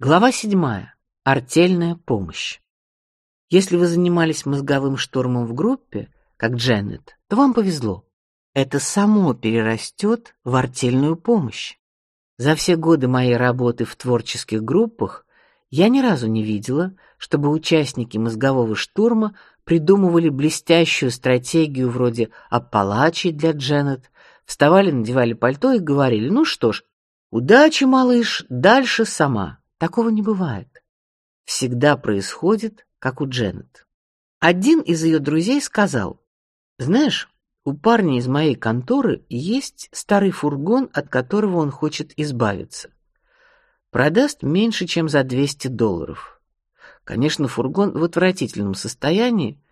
Глава седьмая. Артельная помощь. Если вы занимались мозговым штурмом в группе, как Дженнет, то вам повезло. Это само перерастет в артельную помощь. За все годы моей работы в творческих группах я ни разу не видела, чтобы участники мозгового штурма придумывали блестящую стратегию вроде Аппалачи для Дженнет, вставали, надевали пальто и говорили: "Ну что ж, удачи, малыш, дальше сама". Такого не бывает. Всегда происходит, как у Дженнет. Один из ее друзей сказал: "Знаешь, у парня из моей конторы есть старый фургон, от которого он хочет избавиться. Продаст меньше, чем за 200 долларов. Конечно, фургон в отвратительном состоянии,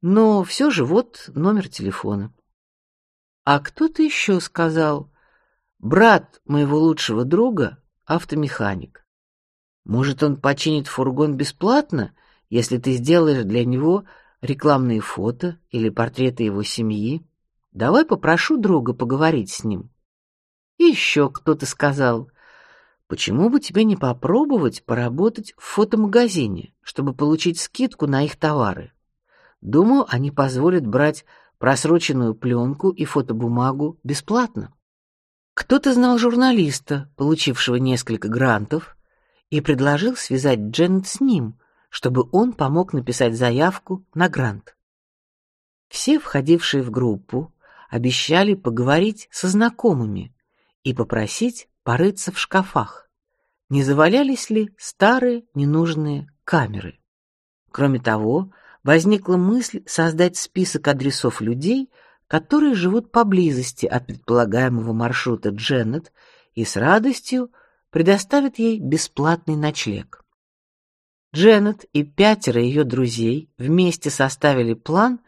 но все же вот номер телефона. А кто-то еще сказал: брат моего лучшего друга автомеханик. Может, он починит фургон бесплатно, если ты сделаешь для него рекламные фото или портреты его семьи. Давай попрошу друга поговорить с ним. И еще кто-то сказал, почему бы тебе не попробовать поработать в фотомагазине, чтобы получить скидку на их товары. Думаю, они позволят брать просроченную пленку и фотобумагу бесплатно. Кто-то знал журналиста, получившего несколько грантов, и предложил связать Дженнет с ним, чтобы он помог написать заявку на грант. Все входившие в группу обещали поговорить со знакомыми и попросить порыться в шкафах. Не завалялись ли старые ненужные камеры? Кроме того, возникла мысль создать список адресов людей, которые живут поблизости от предполагаемого маршрута Дженнет и с радостью предоставят ей бесплатный ночлег. Дженнет и пятеро ее друзей вместе составили план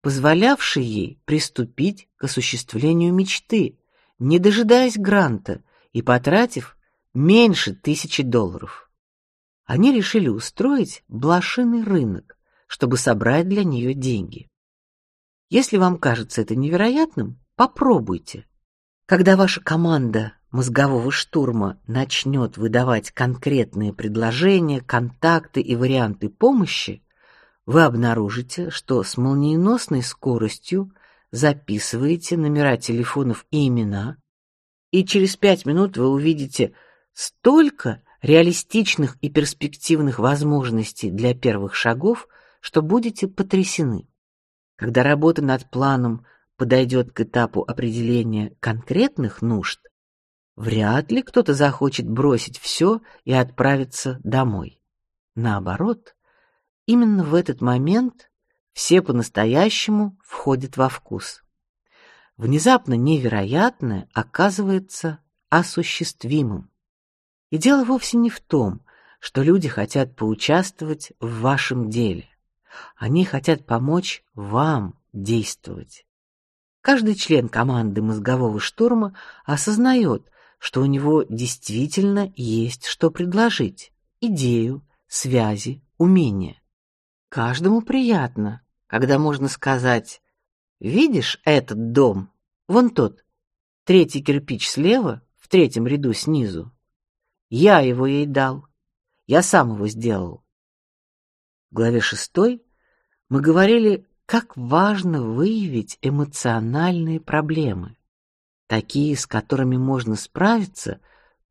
позволявший ей приступить к осуществлению мечты, не дожидаясь гранта и потратив меньше тысячи долларов. Они решили устроить блошиный рынок, чтобы собрать для нее деньги. Если вам кажется это невероятным, попробуйте. Когда ваша команда мозгового штурма начнет выдавать конкретные предложения, контакты и варианты помощи, вы обнаружите, что с молниеносной скоростью записываете номера телефонов и имена, и через пять минут вы увидите столько реалистичных и перспективных возможностей для первых шагов, что будете потрясены. Когда работа над планом подойдет к этапу определения конкретных нужд, вряд ли кто-то захочет бросить все и отправиться домой. Наоборот, Именно в этот момент все по-настоящему входят во вкус. Внезапно невероятное оказывается осуществимым. И дело вовсе не в том, что люди хотят поучаствовать в вашем деле. Они хотят помочь вам действовать. Каждый член команды мозгового штурма осознает, что у него действительно есть что предложить: идею, связи, умения. Каждому приятно, когда можно сказать: "Видишь этот дом? Вон тот, третий кирпич слева, в третьем ряду снизу. Я его ей дал. Я сам его сделал". В главе шестой мы говорили, как важно выявить эмоциональные проблемы, такие, с которыми можно справиться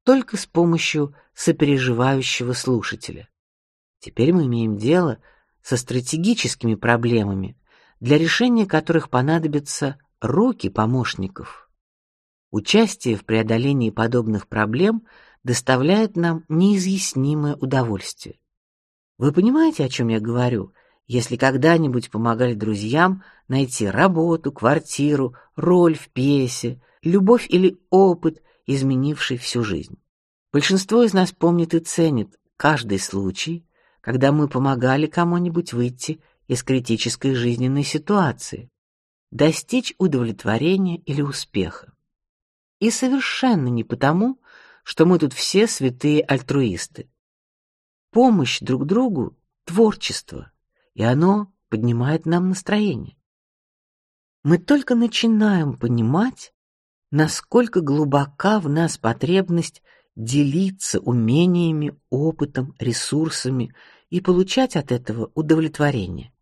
только с помощью сопереживающего слушателя. Теперь мы имеем дело со стратегическими проблемами, для решения которых понадобятся руки помощников. Участие в преодолении подобных проблем доставляет нам неизъяснимое удовольствие. Вы понимаете, о чем я говорю? Если когда-нибудь помогали друзьям найти работу, квартиру, роль в пьесе, любовь или опыт, изменивший всю жизнь. Большинство из нас помнит и ценит каждый случай, когда мы помогали кому-нибудь выйти из критической жизненной ситуации, достичь удовлетворения или успеха. И совершенно не потому, что мы тут все святые альтруисты. Помощь друг другу творчество, и оно поднимает нам настроение. Мы только начинаем понимать, насколько глубока в нас потребность делиться умениями, опытом, ресурсами и получать от этого удовлетворение.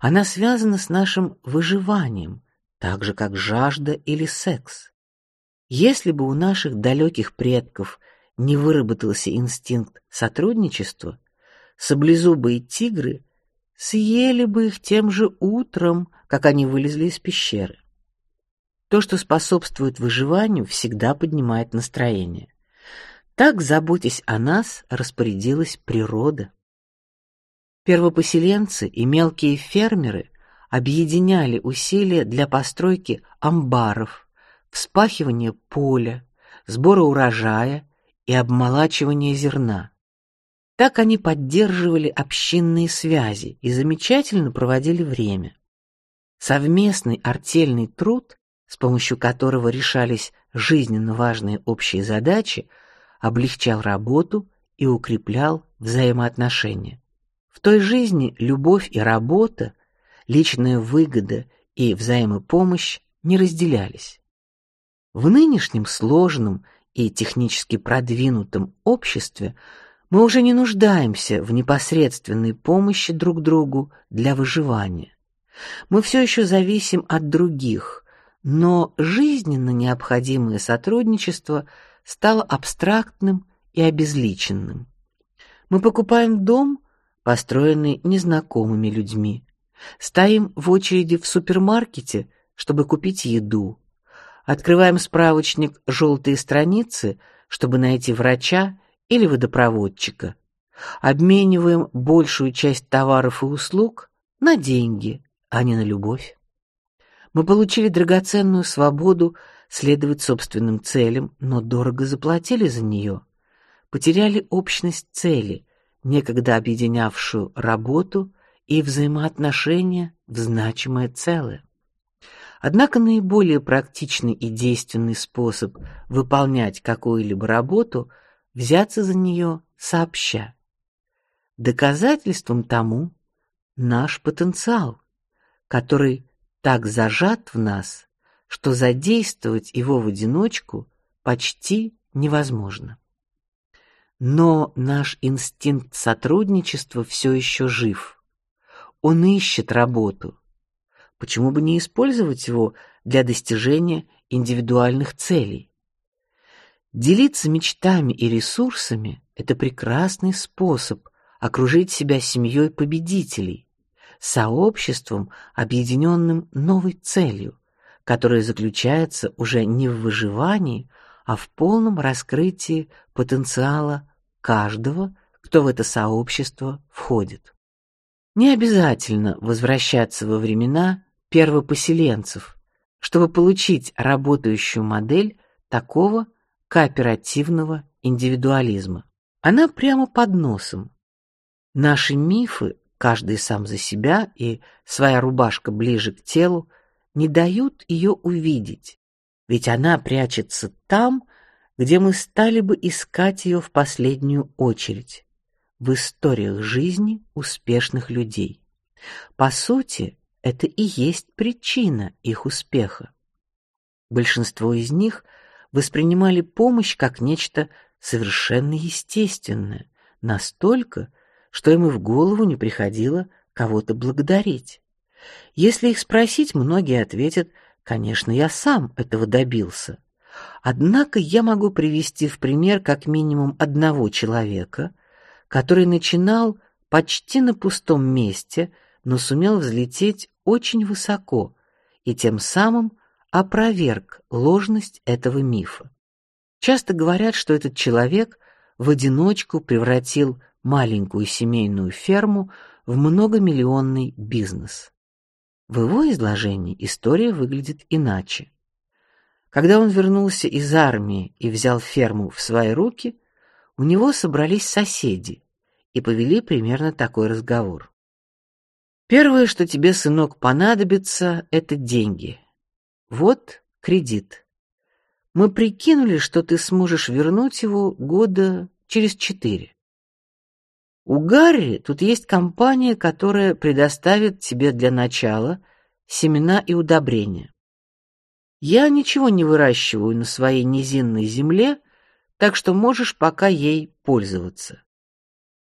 Она связана с нашим выживанием, так же как жажда или секс. Если бы у наших далеких предков не выработался инстинкт сотрудничества, саблезубые тигры съели бы их тем же утром, как они вылезли из пещеры. То, что способствует выживанию, всегда поднимает настроение. Так, заботясь о нас, распорядилась природа. Первопоселенцы и мелкие фермеры объединяли усилия для постройки амбаров, вспахивания поля, сбора урожая и обмолачивания зерна. Так они поддерживали общинные связи и замечательно проводили время. Совместный артельный труд, с помощью которого решались жизненно важные общие задачи, облегчал работу и укреплял взаимоотношения. В той жизни любовь и работа, личная выгода и взаимопомощь не разделялись. В нынешнем сложном и технически продвинутом обществе мы уже не нуждаемся в непосредственной помощи друг другу для выживания. Мы все еще зависим от других, но жизненно необходимое сотрудничество стало абстрактным и обезличенным. Мы покупаем дом построенный незнакомыми людьми. Стоим в очереди в супермаркете, чтобы купить еду. Открываем справочник «Желтые страницы», чтобы найти врача или водопроводчика. Обмениваем большую часть товаров и услуг на деньги, а не на любовь. Мы получили драгоценную свободу следовать собственным целям, но дорого заплатили за нее. Потеряли общность цели, некогда объединявшую работу и взаимоотношения в значимое целое. Однако наиболее практичный и действенный способ выполнять какую-либо работу взяться за нее сообща. Доказательством тому наш потенциал, который так зажат в нас, что задействовать его в одиночку почти невозможно. Но наш инстинкт сотрудничества все еще жив. Он ищет работу. Почему бы не использовать его для достижения индивидуальных целей? Делиться мечтами и ресурсами – это прекрасный способ окружить себя семьей победителей, сообществом, объединенным новой целью, которая заключается уже не в выживании, а в полном раскрытии потенциала каждого, кто в это сообщество входит. Не обязательно возвращаться во времена первопоселенцев, чтобы получить работающую модель такого кооперативного индивидуализма. Она прямо под носом. Наши мифы, каждый сам за себя и своя рубашка ближе к телу, не дают ее увидеть, ведь она прячется там, где мы стали бы искать ее в последнюю очередь, в историях жизни успешных людей. По сути, это и есть причина их успеха. Большинство из них воспринимали помощь как нечто совершенно естественное, настолько, что им и в голову не приходило кого-то благодарить. Если их спросить, многие ответят – Конечно, я сам этого добился. Однако я могу привести в пример как минимум одного человека, который начинал почти на пустом месте, но сумел взлететь очень высоко и тем самым опроверг ложность этого мифа. Часто говорят, что этот человек в одиночку превратил маленькую семейную ферму в многомиллионный бизнес. В его изложении история выглядит иначе. Когда он вернулся из армии и взял ферму в свои руки, у него собрались соседи и повели примерно такой разговор. Первое, что тебе, сынок, понадобится, это деньги. Вот кредит. Мы прикинули, что ты сможешь вернуть его года через четыре. У Гарри тут есть компания, которая предоставит тебе для начала семена и удобрения. Я ничего не выращиваю на своей низинной земле, так что можешь пока ей пользоваться.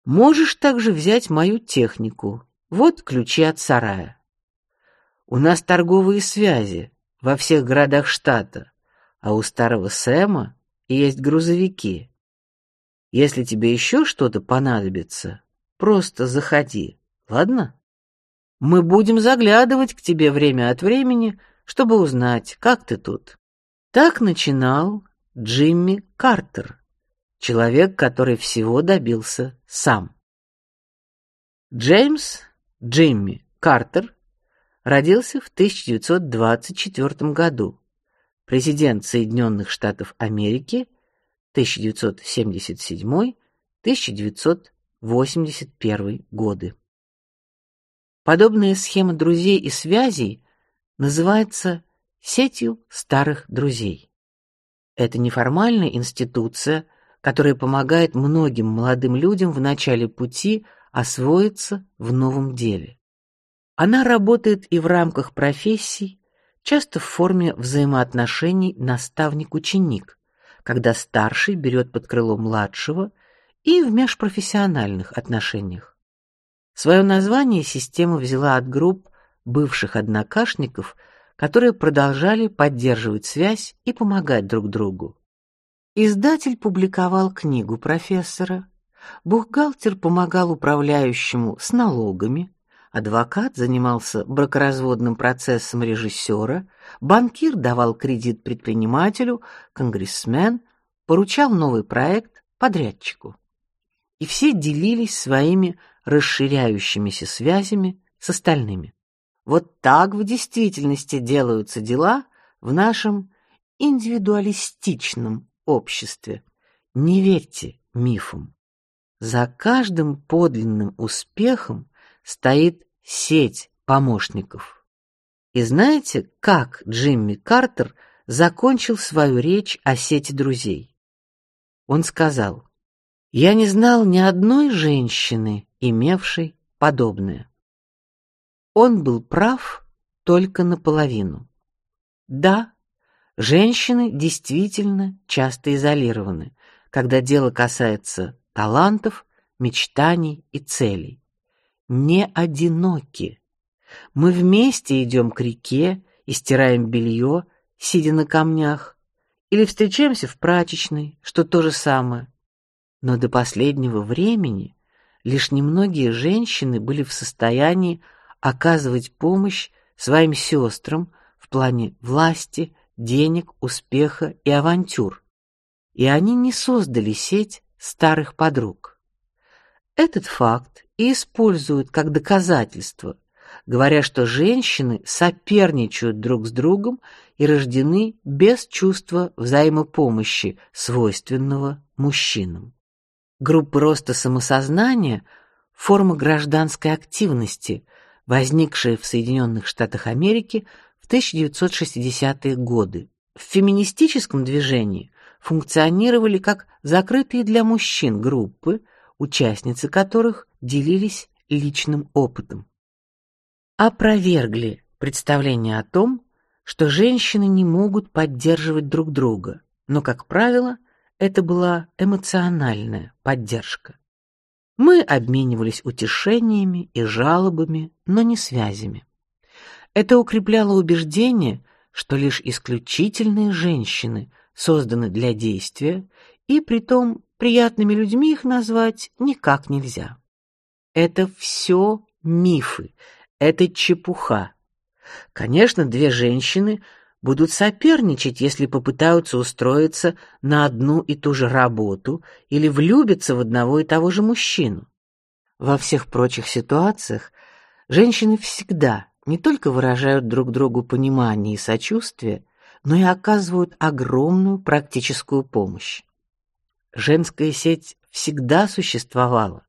Можешь также взять мою технику. Вот ключи от сарая. У нас торговые связи во всех городах штата, а у старого Сэма есть грузовики. Если тебе еще что-то понадобится, просто заходи, ладно? Мы будем заглядывать к тебе время от времени, чтобы узнать, как ты тут. Так начинал Джимми Картер, человек, который всего добился сам. Джеймс Джимми Картер родился в 1924 году. Президент Соединенных Штатов Америки 1977-1981 годы. Подобная схема друзей и связей называется сетью старых друзей. Это неформальная институция, которая помогает многим молодым людям в начале пути освоиться в новом деле. Она работает и в рамках профессий, часто в форме взаимоотношений наставник-ученик, когда старший берет под крыло младшего, и в межпрофессиональных отношениях. Свое название система взяла от групп бывших однокашников, которые продолжали поддерживать связь и помогать друг другу. Издатель публиковал книгу профессора, бухгалтер помогал управляющему с налогами, адвокат занимался бракоразводным процессом режиссера, банкир давал кредит предпринимателю, конгрессмен поручал новый проект подрядчику. И все делились своими расширяющимися связями с остальными. Вот так в действительности делаются дела в нашем индивидуалистичном обществе. Не верьте мифам. За каждым подлинным успехом стоит сеть помощников. И знаете, как Джимми Картер закончил свою речь о сети друзей? Он сказал: "Я не знал ни одной женщины, имевшей подобное". Он был прав только наполовину. Да, женщины действительно часто изолированы, когда дело касается талантов, мечтаний и целей. Не одиноки. Мы вместе идем к реке и стираем белье, сидя на камнях, или встречаемся в прачечной, что то же самое. Но до последнего времени лишь немногие женщины были в состоянии оказывать помощь своим сестрам в плане власти, денег, успеха и авантюр. И они не создали сеть старых подруг. Этот факт и используют как доказательство, говоря, что женщины соперничают друг с другом и рождены без чувства взаимопомощи, свойственного мужчинам. Группы роста самосознания форма гражданской активности, возникшая в Соединенных Штатах Америки в 1960-е годы. В феминистическом движении функционировали как закрытые для мужчин группы, участницы которых делились личным опытом. Опровергли представление о том, что женщины не могут поддерживать друг друга, но, как правило, это была эмоциональная поддержка. Мы обменивались утешениями и жалобами, но не связями. Это укрепляло убеждение, что лишь исключительные женщины созданы для действия, и притом приятными людьми их назвать никак нельзя. Это все мифы, это чепуха. Конечно, две женщины будут соперничать, если попытаются устроиться на одну и ту же работу или влюбиться в одного и того же мужчину. Во всех прочих ситуациях женщины всегда не только выражают друг другу понимание и сочувствие, но и оказывают огромную практическую помощь. Женская сеть всегда существовала.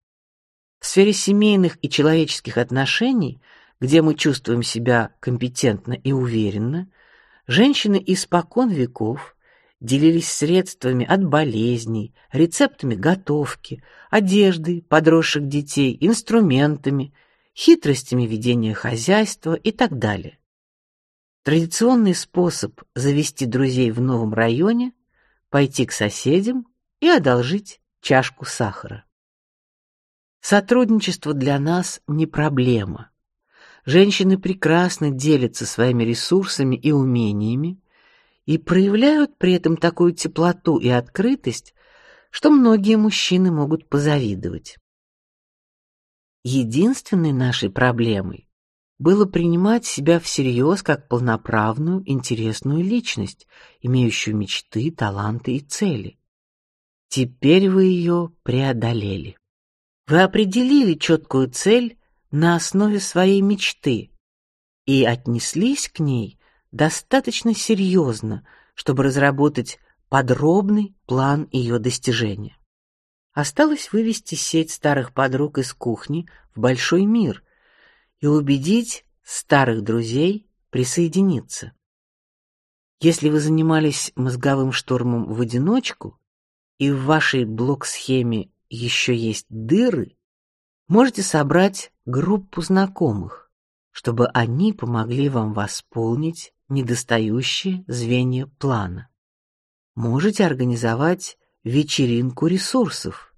В сфере семейных и человеческих отношений, где мы чувствуем себя компетентно и уверенно, женщины испокон веков делились средствами от болезней, рецептами готовки, одеждой подросших детей, инструментами, хитростями ведения хозяйства и так далее. Традиционный способ завести друзей в новом районе пойти к соседям и одолжить чашку сахара. Сотрудничество для нас не проблема. Женщины прекрасно делятся своими ресурсами и умениями и проявляют при этом такую теплоту и открытость, что многие мужчины могут позавидовать. Единственной нашей проблемой было принимать себя всерьез как полноправную, интересную личность, имеющую мечты, таланты и цели. Теперь вы ее преодолели. Вы определили четкую цель на основе своей мечты и отнеслись к ней достаточно серьезно, чтобы разработать подробный план ее достижения. Осталось вывести сеть старых подруг из кухни в большой мир и убедить старых друзей присоединиться. Если вы занимались мозговым штурмом в одиночку, и в вашей блок-схеме еще есть дыры, можете собрать группу знакомых, чтобы они помогли вам восполнить недостающие звенья плана. Можете организовать вечеринку ресурсов,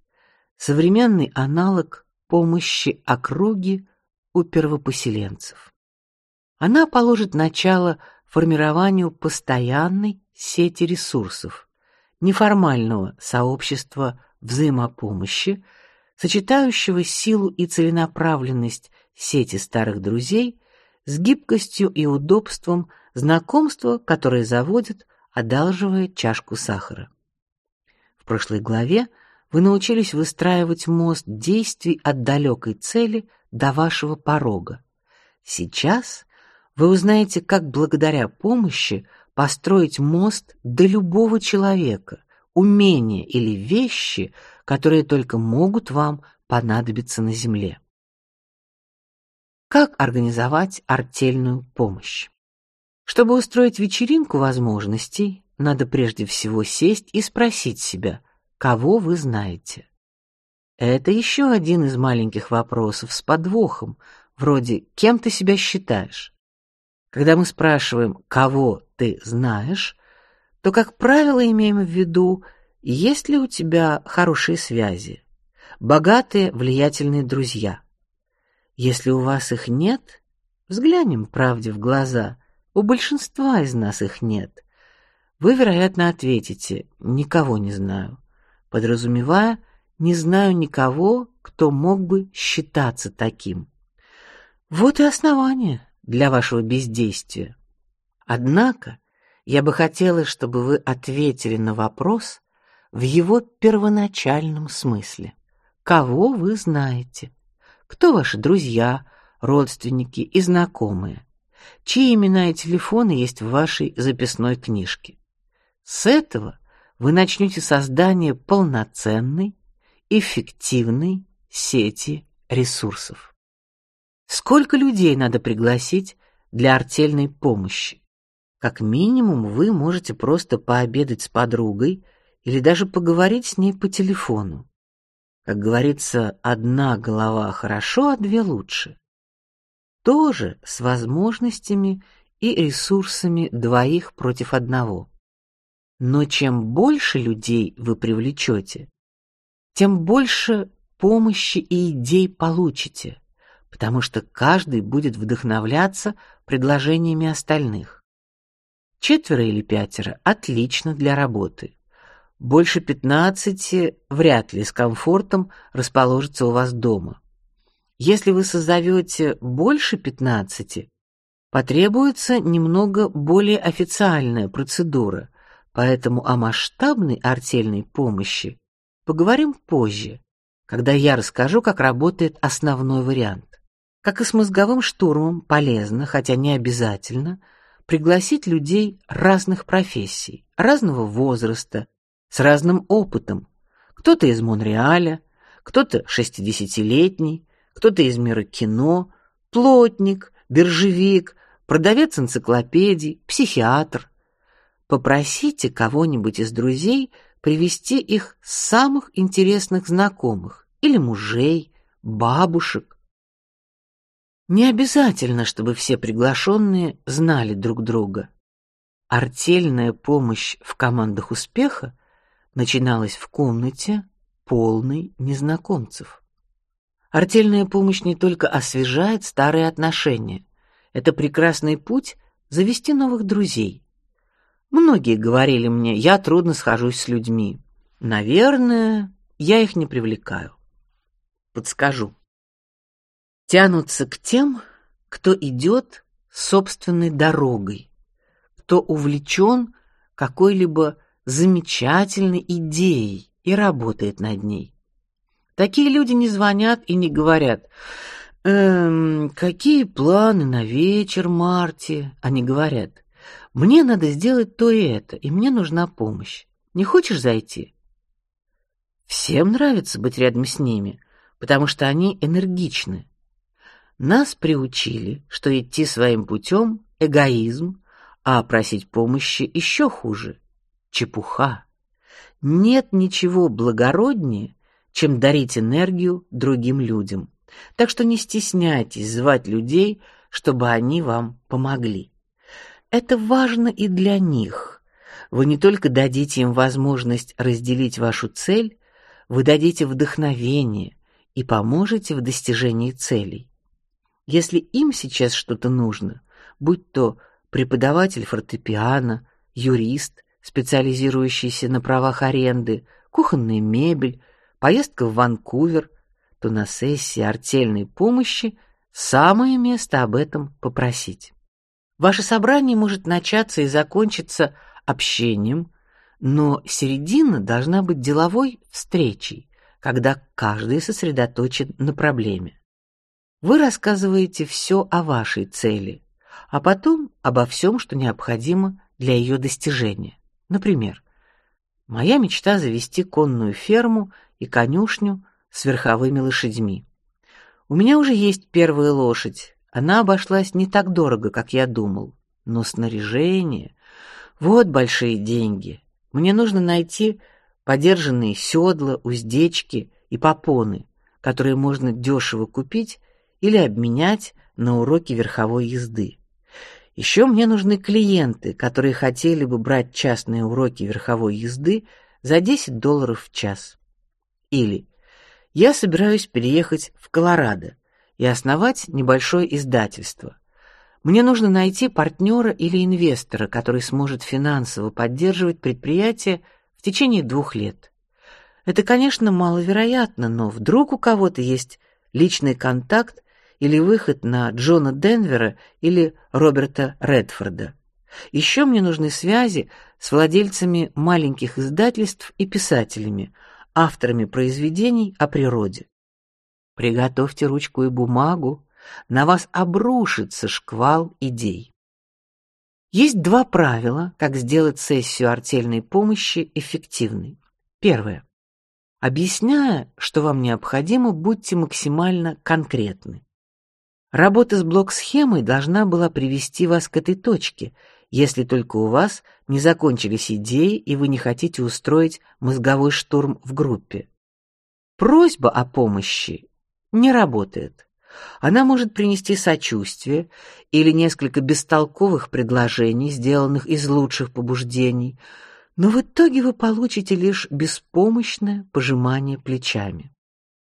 современный аналог помощи округе у первопоселенцев. Она положит начало формированию постоянной сети ресурсов, неформального сообщества взаимопомощи, сочетающего силу и целенаправленность сети старых друзей с гибкостью и удобством знакомства, которое заводит, одалживая чашку сахара. В прошлой главе вы научились выстраивать мост действий от далекой цели до вашего порога. Сейчас вы узнаете, как благодаря помощи построить мост до любого человека, умения или вещи, которые только могут вам понадобиться на земле. Как организовать артельную помощь? Чтобы устроить вечеринку возможностей, надо прежде всего сесть и спросить себя, кого вы знаете. Это еще один из маленьких вопросов с подвохом, вроде «кем ты себя считаешь?». Когда мы спрашиваем «кого ты знаешь?», то, как правило, имеем в виду, есть ли у тебя хорошие связи, богатые, влиятельные друзья. Если у вас их нет, взглянем правде в глаза. У большинства из нас их нет. Вы, вероятно, ответите: никого не знаю подразумевая «не знаю никого, кто мог бы считаться таким». Вот и основание для вашего бездействия. Однако я бы хотела, чтобы вы ответили на вопрос в его первоначальном смысле. Кого вы знаете? Кто ваши друзья, родственники и знакомые? Чьи имена и телефоны есть в вашей записной книжке? С этого вы начнете создание полноценной, эффективной сети ресурсов. Сколько людей надо пригласить для артельной помощи? Как минимум, вы можете просто пообедать с подругой или даже поговорить с ней по телефону. Как говорится, одна голова хорошо, а две лучше. Тоже с возможностями и ресурсами двоих против одного. Но чем больше людей вы привлечете, тем больше помощи и идей получите, потому что каждый будет вдохновляться предложениями остальных. Четверо или пятеро отлично для работы. Больше пятнадцати вряд ли с комфортом расположится у вас дома. Если вы созовете больше пятнадцати, потребуется немного более официальная процедура, Поэтому о масштабной артельной помощи поговорим позже, когда я расскажу, как работает основной вариант. Как и с мозговым штурмом, полезно, хотя не обязательно, пригласить людей разных профессий, разного возраста, с разным опытом. Кто-то из Монреаля, кто-то шестидесятилетний, кто-то из мира кино, плотник, биржевик, продавец энциклопедий, психиатр, Попросите кого-нибудь из друзей привести их самых интересных знакомых или мужей, бабушек. Не обязательно, чтобы все приглашенные знали друг друга. Артельная помощь в командах успеха начиналась в комнате, полной незнакомцев. Артельная помощь не только освежает старые отношения, это прекрасный путь завести новых друзей. Многие говорили мне, я трудно схожусь с людьми. Наверное, я их не привлекаю. Подскажу. Тянутся к тем, кто идет собственной дорогой, кто увлечен какой-либо замечательной идеей и работает над ней. Такие люди не звонят и не говорят: «Эм, какие планы на вечер, Марти?» Они говорят: «Мне надо сделать то и это, и мне нужна помощь. Не хочешь зайти?» Всем нравится быть рядом с ними, потому что они энергичны. Нас приучили, что идти своим путем — эгоизм, а просить помощи еще хуже — чепуха. Нет ничего благороднее, чем дарить энергию другим людям. Так что не стесняйтесь звать людей, чтобы они вам помогли. Это важно и для них. Вы не только дадите им возможность разделить вашу цель, вы дадите вдохновение и поможете в достижении целей. Если им сейчас что-то нужно, будь то преподаватель фортепиано, юрист, специализирующийся на правах аренды, кухонная мебель, поездка в Ванкувер, то на сессии артельной помощи самое место об этом попросить. Ваше собрание может начаться и закончиться общением, но середина должна быть деловой встречей, когда каждый сосредоточен на проблеме. Вы рассказываете все о вашей цели, а потом обо всем, что необходимо для ее достижения. Например, моя мечта завести конную ферму и конюшню с верховыми лошадьми. У меня уже есть первая лошадь. Она обошлась не так дорого, как я думал, но снаряжение вот большие деньги. Мне нужно найти подержанные седла, уздечки и попоны, которые можно дешево купить или обменять на уроки верховой езды. Еще мне нужны клиенты, которые хотели бы брать частные уроки верховой езды за 10 долларов в час. Или я собираюсь переехать в Колорадо и основать небольшое издательство. Мне нужно найти партнера или инвестора, который сможет финансово поддерживать предприятие в течение двух лет. Это, конечно, маловероятно, но вдруг у кого-то есть личный контакт или выход на Джона Денвера или Роберта Редфорда. Еще мне нужны связи с владельцами маленьких издательств и писателями, авторами произведений о природе. Приготовьте ручку и бумагу, на вас обрушится шквал идей. Есть два правила, как сделать сессию артельной помощи эффективной. Первое. Объясняя, что вам необходимо, будьте максимально конкретны. Работа с блок-схемой должна была привести вас к этой точке, если только у вас не закончились идеи и вы не хотите устроить мозговой штурм в группе. Просьба о помощи не работает. Она может принести сочувствие или несколько бестолковых предложений, сделанных из лучших побуждений, но в итоге вы получите лишь беспомощное пожимание плечами.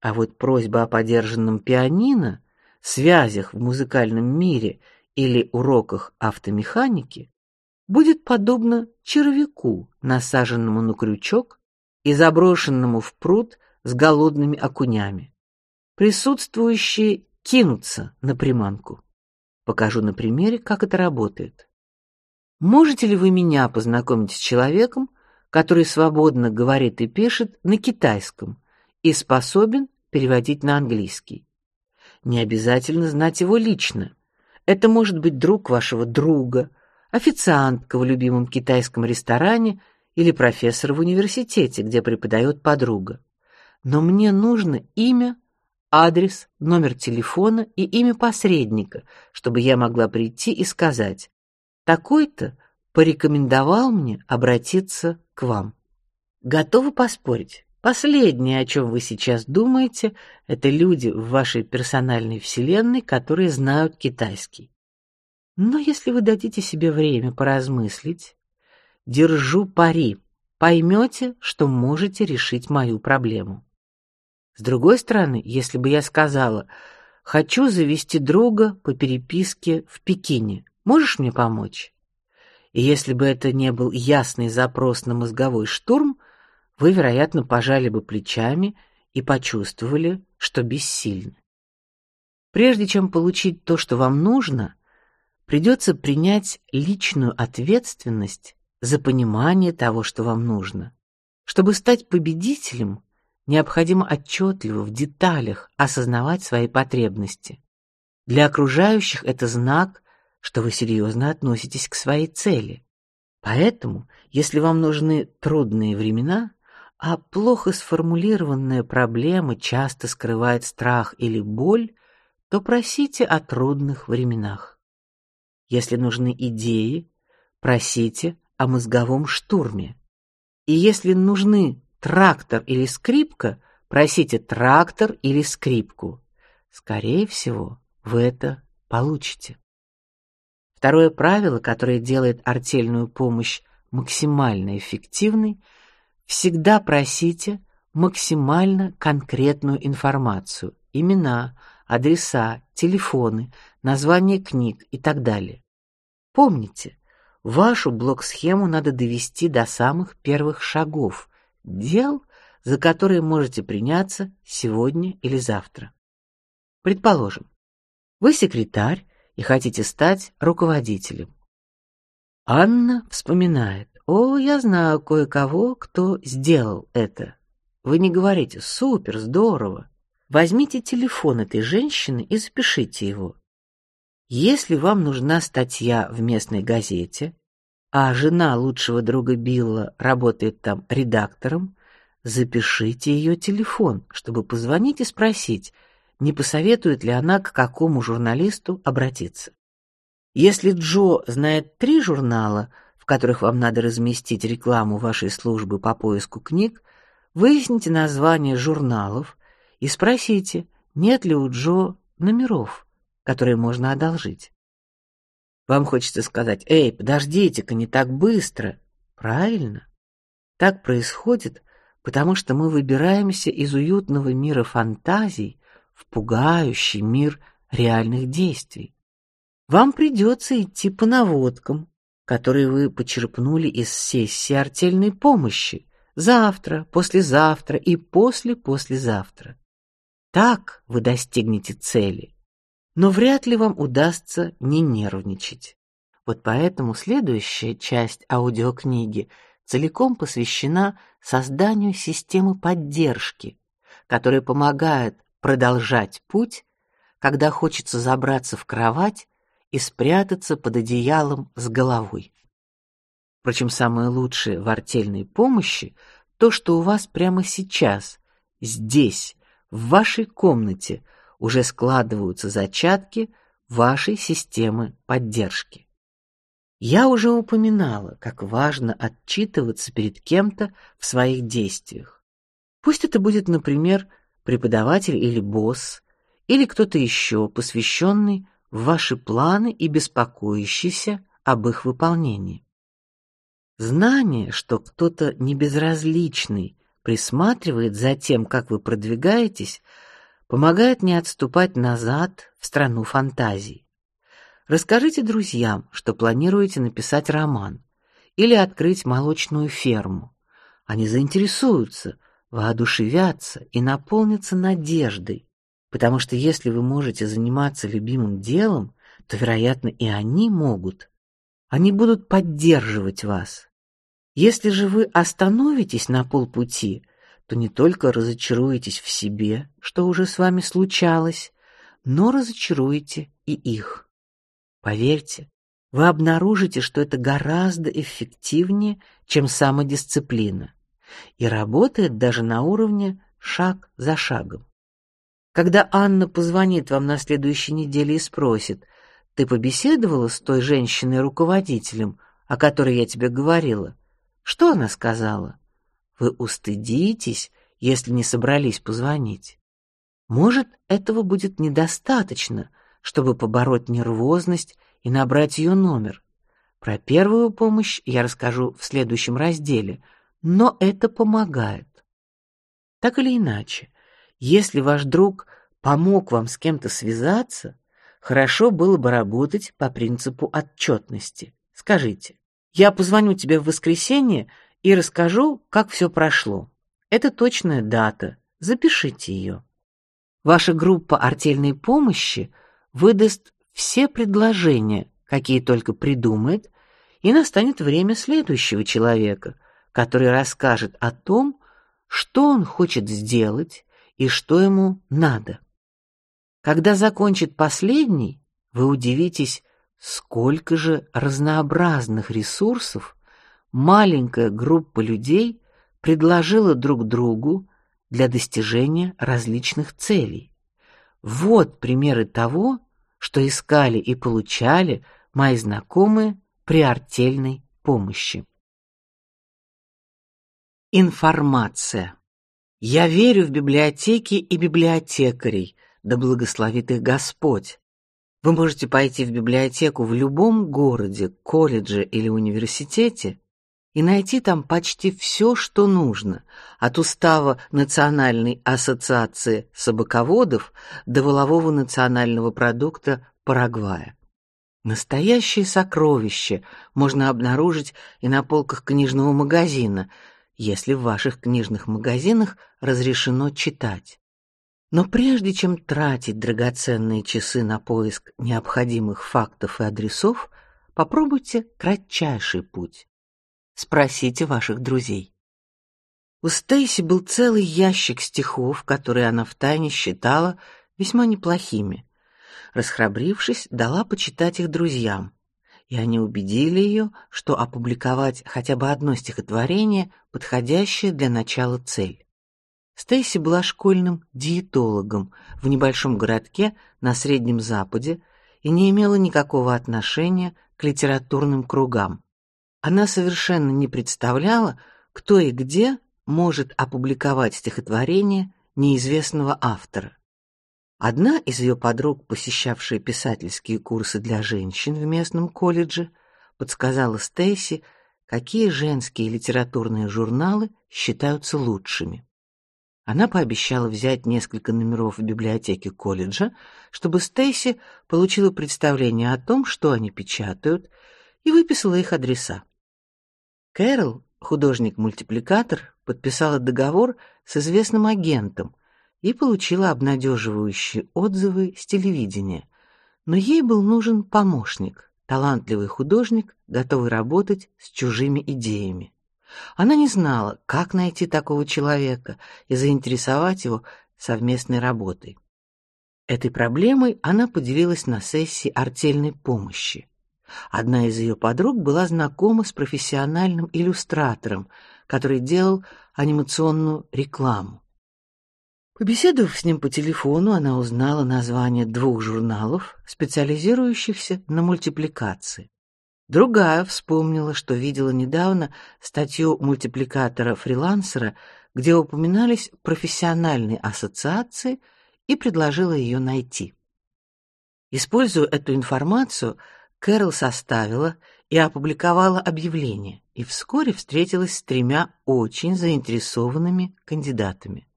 А вот просьба о подержанном пианино связях в музыкальном мире или уроках автомеханики будет подобно червяку, насаженному на крючок и заброшенному в пруд с голодными окунями. Присутствующие кинутся на приманку. Покажу на примере, как это работает. Можете ли вы меня познакомить с человеком, который свободно говорит и пишет на китайском и способен переводить на английский? Не обязательно знать его лично. Это может быть друг вашего друга, официантка в любимом китайском ресторане или профессор в университете, где преподает подруга. Но мне нужно имя, адрес, номер телефона и имя посредника, чтобы я могла прийти и сказать: "Такой-то порекомендовал мне обратиться к вам". Готовы поспорить? Последнее, о чем вы сейчас думаете, это люди в вашей персональной вселенной, которые знают китайский. Но если вы дадите себе время поразмыслить, держу пари, поймете, что можете решить мою проблему. С другой стороны, если бы я сказала: "Хочу завести друга по переписке в Пекине. Можешь мне помочь?" И если бы это не был ясный запрос на мозговой штурм, вы, вероятно, пожали бы плечами и почувствовали, что бессильны. Прежде чем получить то, что вам нужно, придется принять личную ответственность за понимание того, что вам нужно. Чтобы стать победителем, необходимо отчетливо в деталях осознавать свои потребности. Для окружающих это знак, что вы серьезно относитесь к своей цели. Поэтому, если вам нужны трудные времена, а плохо сформулированная проблема часто скрывает страх или боль, то просите о трудных временах. Если нужны идеи, просите о мозговом штурме. И если нужны трактор или скрипка, просите трактор или скрипку. Скорее всего, вы это получите. Второе правило, которое делает артельную помощь максимально эффективной, всегда просите максимально конкретную информацию: имена, адреса, телефоны, названия книг и так далее. Помните, вашу блок-схему надо довести до самых первых шагов, дел, за которые можете приняться сегодня или завтра. Предположим, вы секретарь и хотите стать руководителем. Анна вспоминает: "О, я знаю кое-кого, кто сделал это". Вы не говорите: "Супер, здорово". Возьмите телефон этой женщины и запишите его. Если вам нужна статья в местной газете, а жена лучшего друга Билла работает там редактором, запишите ее телефон, чтобы позвонить и спросить, не посоветует ли она к какому журналисту обратиться. Если Джо знает три журнала, в которых вам надо разместить рекламу вашей службы по поиску книг, выясните названия журналов и спросите, нет ли у Джо номеров, которые можно одолжить. Вам хочется сказать: "Эй, подождите-ка, не так быстро". Правильно? Так происходит, потому что мы выбираемся из уютного мира фантазий в пугающий мир реальных действий. Вам придется идти по наводкам, которые вы почерпнули из сессии артельной помощи завтра, послезавтра и после-послезавтра. Так вы достигнете цели. Но вряд ли вам удастся не нервничать. Вот поэтому следующая часть аудиокниги целиком посвящена созданию системы поддержки, которая помогает продолжать путь, когда хочется забраться в кровать и спрятаться под одеялом с головой. Впрочем, самое лучшее в артельной помощи то, что у вас прямо сейчас, здесь, в вашей комнате уже складываются зачатки вашей системы поддержки. Я уже упоминала, как важно отчитываться перед кем-то в своих действиях. Пусть это будет, например, преподаватель или босс, или кто-то еще, посвященный в ваши планы и беспокоящийся об их выполнении. Знание, что кто-то небезразличный присматривает за тем, как вы продвигаетесь, помогает не отступать назад в страну фантазий. Расскажите друзьям, что планируете написать роман или открыть молочную ферму. Они заинтересуются, воодушевятся и наполнятся надеждой, потому что если вы можете заниматься любимым делом, то, вероятно, и они могут. Они будут поддерживать вас. Если же вы остановитесь на полпути, то не только разочаруетесь в себе, что уже с вами случалось, но разочаруете и их. Поверьте, вы обнаружите, что это гораздо эффективнее, чем самодисциплина, и работает даже на уровне шаг за шагом. Когда Анна позвонит вам на следующей неделе и спросит: "Ты побеседовала с той женщиной-руководителем, о которой я тебе говорила?" Что она сказала? Вы устыдитесь, если не собрались позвонить. Может, этого будет недостаточно, чтобы побороть нервозность и набрать ее номер. Про первую помощь я расскажу в следующем разделе, но это помогает. Так или иначе, если ваш друг помог вам с кем-то связаться, хорошо было бы работать по принципу отчетности. Скажите: "Я позвоню тебе в воскресенье и расскажу, как все прошло". Это точная дата. Запишите ее. Ваша группа артельной помощи выдаст все предложения, какие только придумает, и настанет время следующего человека, который расскажет о том, что он хочет сделать и что ему надо. Когда закончит последний, вы удивитесь, сколько же разнообразных ресурсов маленькая группа людей предложила друг другу для достижения различных целей. Вот примеры того, что искали и получали мои знакомые при артельной помощи. Информация. Я верю в библиотеки и библиотекарей, да благословит их Господь. Вы можете пойти в библиотеку в любом городе, колледже или университете и найти там почти все, что нужно, от устава Национальной ассоциации собаководов до волового национального продукта Парагвая. Настоящее сокровище можно обнаружить и на полках книжного магазина, если в ваших книжных магазинах разрешено читать. Но прежде чем тратить драгоценные часы на поиск необходимых фактов и адресов, попробуйте кратчайший путь. Спросите ваших друзей. У Стейси был целый ящик стихов, которые она втайне считала весьма неплохими. Расхрабрившись, дала почитать их друзьям и они убедили ее, что опубликовать хотя бы одно стихотворение подходящая для начала цель. Стейси была школьным диетологом в небольшом городке на Среднем Западе и не имела никакого отношения к литературным кругам. Она совершенно не представляла, кто и где может опубликовать стихотворение неизвестного автора. Одна из ее подруг, посещавшая писательские курсы для женщин в местном колледже, подсказала Стейси, какие женские литературные журналы считаются лучшими. Она пообещала взять несколько номеров в библиотеке колледжа, чтобы Стейси получила представление о том, что они печатают, и выписала их адреса. Кэрол, художник-мультипликатор, подписала договор с известным агентом, и получила обнадеживающие отзывы с телевидения. Но ей был нужен помощник, талантливый художник, готовый работать с чужими идеями. Она не знала, как найти такого человека и заинтересовать его совместной работой. Этой проблемой она поделилась на сессии артельной помощи. Одна из ее подруг была знакома с профессиональным иллюстратором, который делал анимационную рекламу. Побеседовав с ним по телефону, она узнала название двух журналов, специализирующихся на мультипликации. Другая вспомнила, что видела недавно статью мультипликатора-фрилансера, где упоминались профессиональные ассоциации, и предложила ее найти. Используя эту информацию, Кэрол составила и опубликовала объявление, и вскоре встретилась с тремя очень заинтересованными кандидатами.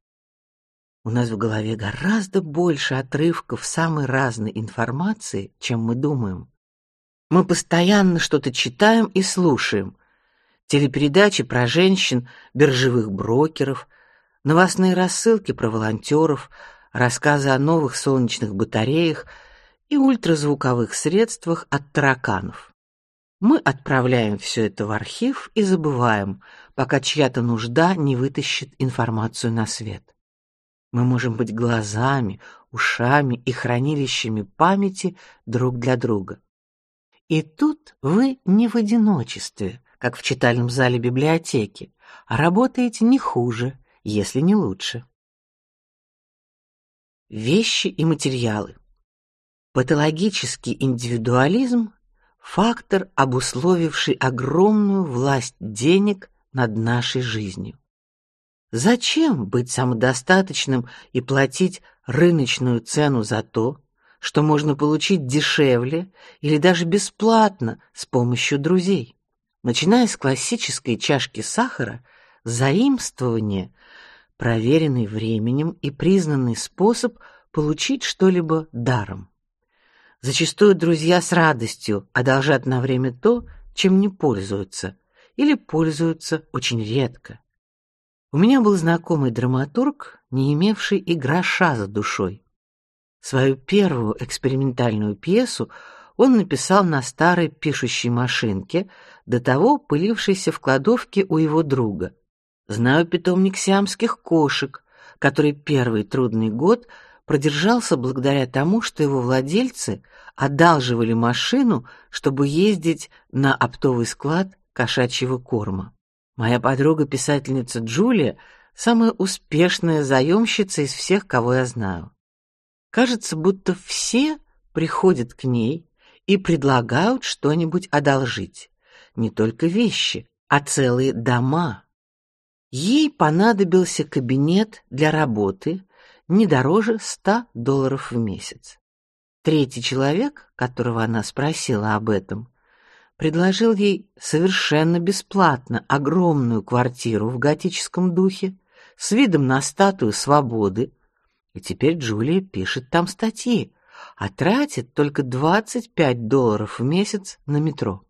У нас в голове гораздо больше отрывков самой разной информации, чем мы думаем. Мы постоянно что-то читаем и слушаем. Телепередачи про женщин, биржевых брокеров, новостные рассылки про волонтеров, рассказы о новых солнечных батареях и ультразвуковых средствах от тараканов. Мы отправляем все это в архив и забываем, пока чья-то нужда не вытащит информацию на свет. Мы можем быть глазами, ушами и хранилищами памяти друг для друга. И тут вы не в одиночестве, как в читальном зале библиотеки, а работаете не хуже, если не лучше. Вещи и материалы. Патологический индивидуализм фактор, обусловивший огромную власть денег над нашей жизнью. Зачем быть самодостаточным и платить рыночную цену за то, что можно получить дешевле или даже бесплатно с помощью друзей? Начиная с классической чашки сахара, заимствование проверенный временем и признанный способ получить что-либо даром. Зачастую друзья с радостью одолжат на время то, чем не пользуются, или пользуются очень редко. У меня был знакомый драматург, не имевший и гроша за душой. Свою первую экспериментальную пьесу он написал на старой пишущей машинке, до того пылившейся в кладовке у его друга. Знаю питомник сиамских кошек, который первый трудный год продержался благодаря тому, что его владельцы одалживали машину, чтобы ездить на оптовый склад кошачьего корма. Моя подруга-писательница Джулия самая успешная заемщица из всех, кого я знаю. Кажется, будто все приходят к ней и предлагают что-нибудь одолжить, не только вещи, а целые дома. Ей понадобился кабинет для работы не дороже ста долларов в месяц. Третий человек, которого она спросила об этом, предложил ей совершенно бесплатно огромную квартиру в готическом духе с видом на статую свободы, и теперь Джулия пишет там статьи, а тратит только 25 долларов в месяц на метро.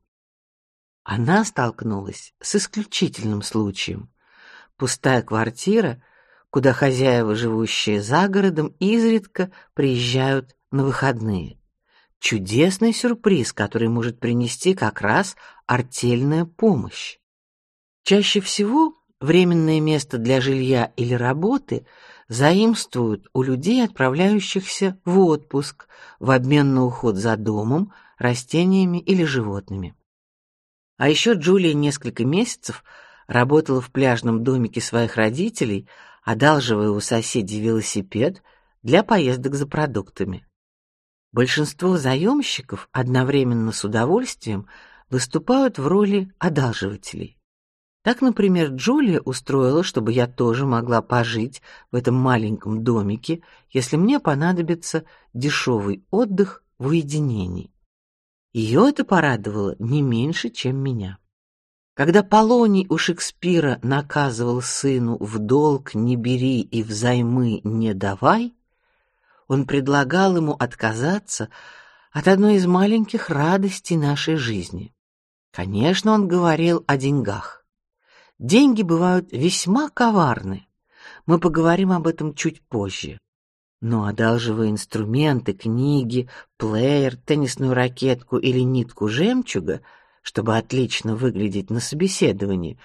Она столкнулась с исключительным случаем. Пустая квартира, куда хозяева, живущие за городом, изредка приезжают на выходные. Чудесный сюрприз, который может принести как раз артельная помощь. Чаще всего временное место для жилья или работы заимствуют у людей, отправляющихся в отпуск в обмен на уход за домом, растениями или животными. А еще Джулия несколько месяцев работала в пляжном домике своих родителей, одалживая у соседей велосипед для поездок за продуктами. Большинство заемщиков одновременно с удовольствием выступают в роли одалживателей. Так, например, Джулия устроила, чтобы я тоже могла пожить в этом маленьком домике, если мне понадобится дешевый отдых в уединении. Ее это порадовало не меньше, чем меня. Когда Полоний у Шекспира наказывал сыну в долг не бери и взаймы не давай, он предлагал ему отказаться от одной из маленьких радостей нашей жизни. Конечно, он говорил о деньгах. Деньги бывают весьма коварны. Мы поговорим об этом чуть позже. Но одалживая инструменты, книги, плеер, теннисную ракетку или нитку жемчуга, чтобы отлично выглядеть на собеседовании,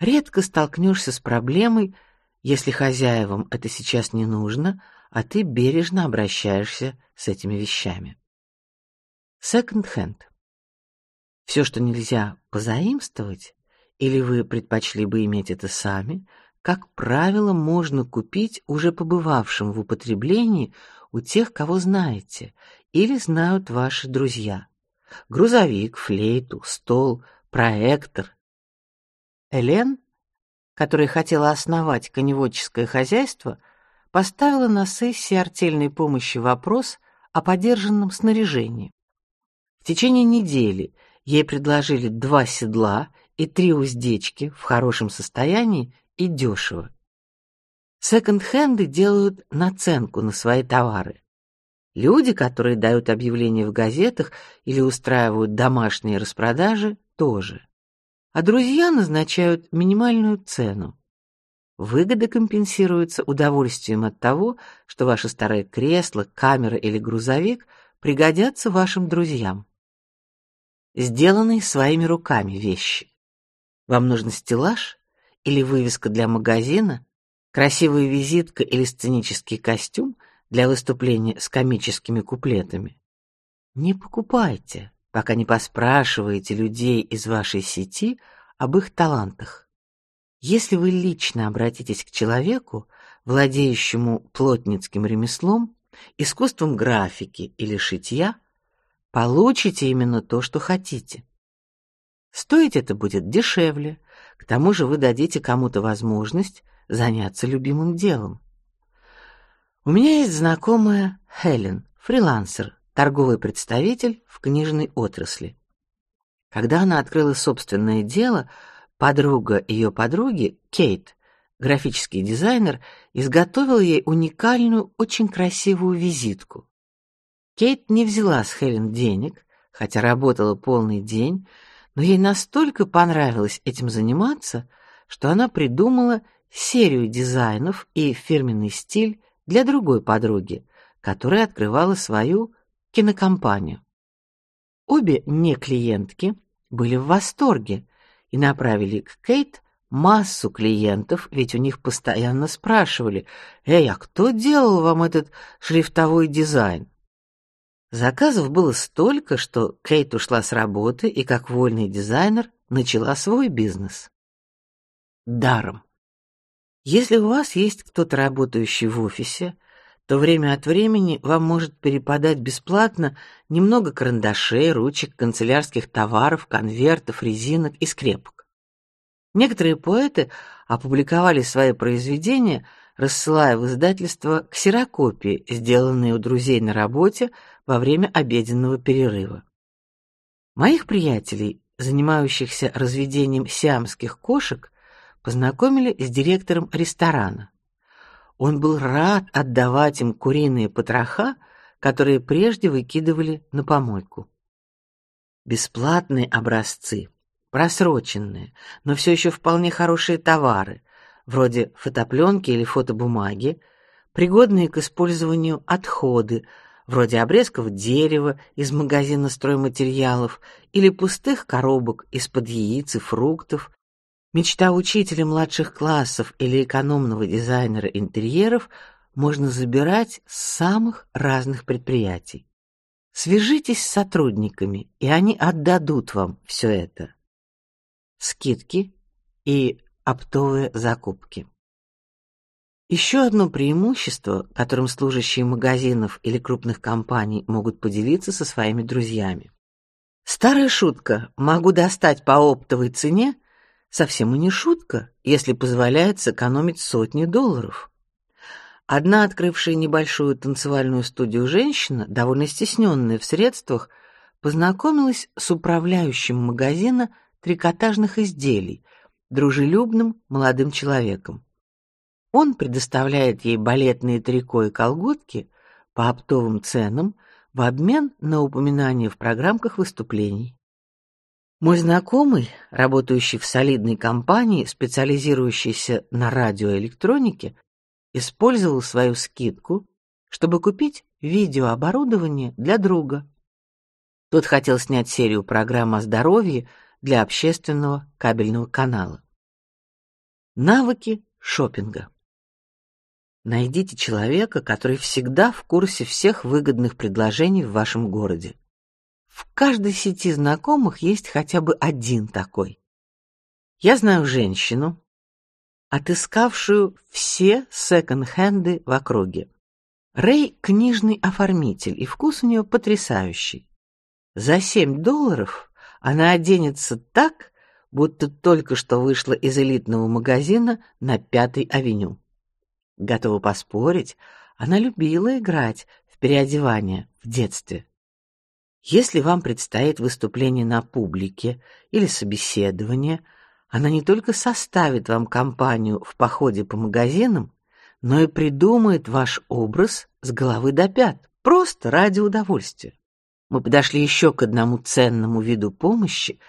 редко столкнешься с проблемой, если хозяевам это сейчас не нужно, а ты бережно обращаешься с этими вещами. Секонд-хенд. Все, что нельзя позаимствовать, или вы предпочли бы иметь это сами, как правило, можно купить уже побывавшим в употреблении у тех, кого знаете или знают ваши друзья. Грузовик, флейту, стол, проектор. Элен, которая хотела основать коневодческое хозяйство, поставила на сессии артельной помощи вопрос о подержанном снаряжении. В течение недели ей предложили два седла и три уздечки в хорошем состоянии и дешево. Секонд-хенды делают наценку на свои товары. Люди, которые дают объявления в газетах или устраивают домашние распродажи, тоже. А друзья назначают минимальную цену. Выгода компенсируется удовольствием от того, что ваше старое кресло, камера или грузовик пригодятся вашим друзьям. Сделанные своими руками вещи. Вам нужен стеллаж или вывеска для магазина, красивая визитка или сценический костюм для выступления с комическими куплетами. Не покупайте, пока не поспрашиваете людей из вашей сети об их талантах. Если вы лично обратитесь к человеку, владеющему плотницким ремеслом, искусством графики или шитья, получите именно то, что хотите. Стоить это будет дешевле, к тому же вы дадите кому-то возможность заняться любимым делом. У меня есть знакомая Хелен, фрилансер, торговый представитель в книжной отрасли. Когда она открыла собственное дело, Подруга ее подруги, Кейт, графический дизайнер, изготовила ей уникальную, очень красивую визитку. Кейт не взяла с Хелен денег, хотя работала полный день, но ей настолько понравилось этим заниматься, что она придумала серию дизайнов и фирменный стиль для другой подруги, которая открывала свою кинокомпанию. Обе не клиентки были в восторге и направили к Кейт массу клиентов, ведь у них постоянно спрашивали: "Эй, а кто делал вам этот шрифтовой дизайн?" Заказов было столько, что Кейт ушла с работы и как вольный дизайнер начала свой бизнес. Даром. Если у вас есть кто-то работающий в офисе, то время от времени вам может перепадать бесплатно немного карандашей, ручек, канцелярских товаров, конвертов, резинок и скрепок. Некоторые поэты опубликовали свои произведения, рассылая в издательство ксерокопии, сделанные у друзей на работе во время обеденного перерыва. Моих приятелей, занимающихся разведением сиамских кошек, познакомили с директором ресторана. Он был рад отдавать им куриные потроха, которые прежде выкидывали на помойку. Бесплатные образцы, просроченные, но все еще вполне хорошие товары, вроде фотопленки или фотобумаги, пригодные к использованию отходы, вроде обрезков дерева из магазина стройматериалов или пустых коробок из-под яиц и фруктов. Мечта учителя младших классов или экономного дизайнера интерьеров можно забирать с самых разных предприятий. Свяжитесь с сотрудниками, и они отдадут вам все это. Скидки и оптовые закупки. Еще одно преимущество, которым служащие магазинов или крупных компаний могут поделиться со своими друзьями. Старая шутка «могу достать по оптовой цене» совсем и не шутка, если позволяет сэкономить сотни долларов. Одна открывшая небольшую танцевальную студию женщина, довольно стесненная в средствах, познакомилась с управляющим магазина трикотажных изделий, дружелюбным молодым человеком. Он предоставляет ей балетные трико и колготки по оптовым ценам в обмен на упоминание в программках выступлений. Мой знакомый, работающий в солидной компании, специализирующейся на радиоэлектронике, использовал свою скидку, чтобы купить видеооборудование для друга. Тот хотел снять серию программ о здоровье для общественного кабельного канала. Навыки шопинга. Найдите человека, который всегда в курсе всех выгодных предложений в вашем городе. В каждой сети знакомых есть хотя бы один такой. Я знаю женщину, отыскавшую все секонд-хенды в округе. Рэй книжный оформитель, и вкус у нее потрясающий. За семь долларов она оденется так, будто только что вышла из элитного магазина на Пятой авеню. Готова поспорить, она любила играть в переодевание в детстве. Если вам предстоит выступление на публике или собеседование, она не только составит вам компанию в походе по магазинам, но и придумает ваш образ с головы до пят, просто ради удовольствия. Мы подошли еще к одному ценному виду помощи,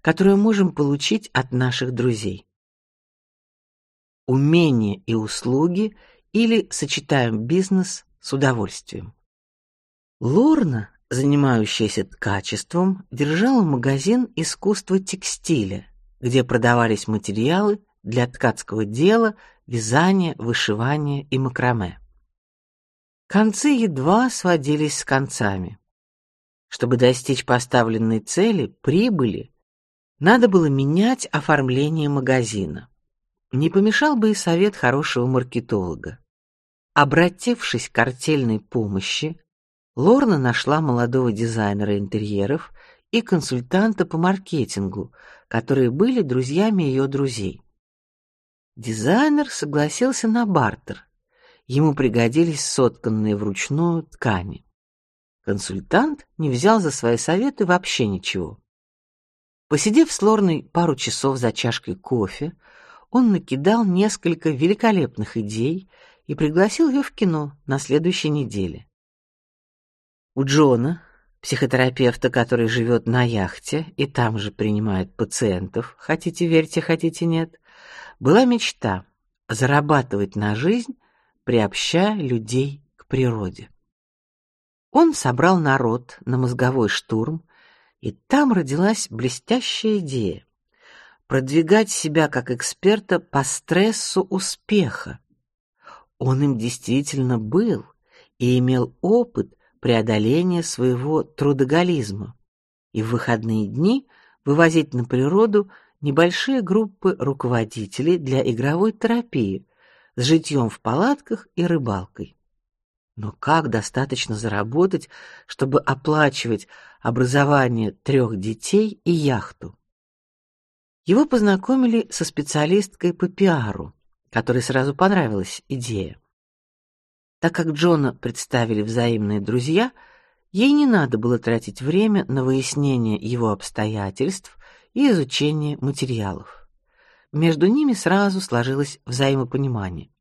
которую можем получить от наших друзей умения и услуги или сочетаем бизнес с удовольствием. Лорна, занимающаяся ткачеством, держала магазин искусства текстиля, где продавались материалы для ткацкого дела, вязания, вышивания и макраме. Концы едва сводились с концами. Чтобы достичь поставленной цели прибыли, надо было менять оформление магазина. Не помешал бы и совет хорошего маркетолога. Обратившись к артельной помощи, Лорна нашла молодого дизайнера интерьеров и консультанта по маркетингу, которые были друзьями ее друзей. Дизайнер согласился на бартер. Ему пригодились сотканные вручную ткани. Консультант не взял за свои советы вообще ничего. Посидев с Лорной пару часов за чашкой кофе, он накидал несколько великолепных идей и пригласил ее в кино на следующей неделе. У Джона, психотерапевта, который живет на яхте и там же принимает пациентов, хотите верьте, хотите нет, была мечта зарабатывать на жизнь, приобщая людей к природе. Он собрал народ на мозговой штурм, и там родилась блестящая идея продвигать себя как эксперта по стрессу успеха. Он им действительно был и имел опыт преодоления своего трудоголизма. И в выходные дни вывозить на природу небольшие группы руководителей для игровой терапии с житьем в палатках и рыбалкой. Но как достаточно заработать, чтобы оплачивать образование трех детей и яхту? Его познакомили со специалисткой по пиару, которой сразу понравилась идея. Так как Джона представили взаимные друзья, ей не надо было тратить время на выяснение его обстоятельств и изучение материалов. Между ними сразу сложилось взаимопонимание.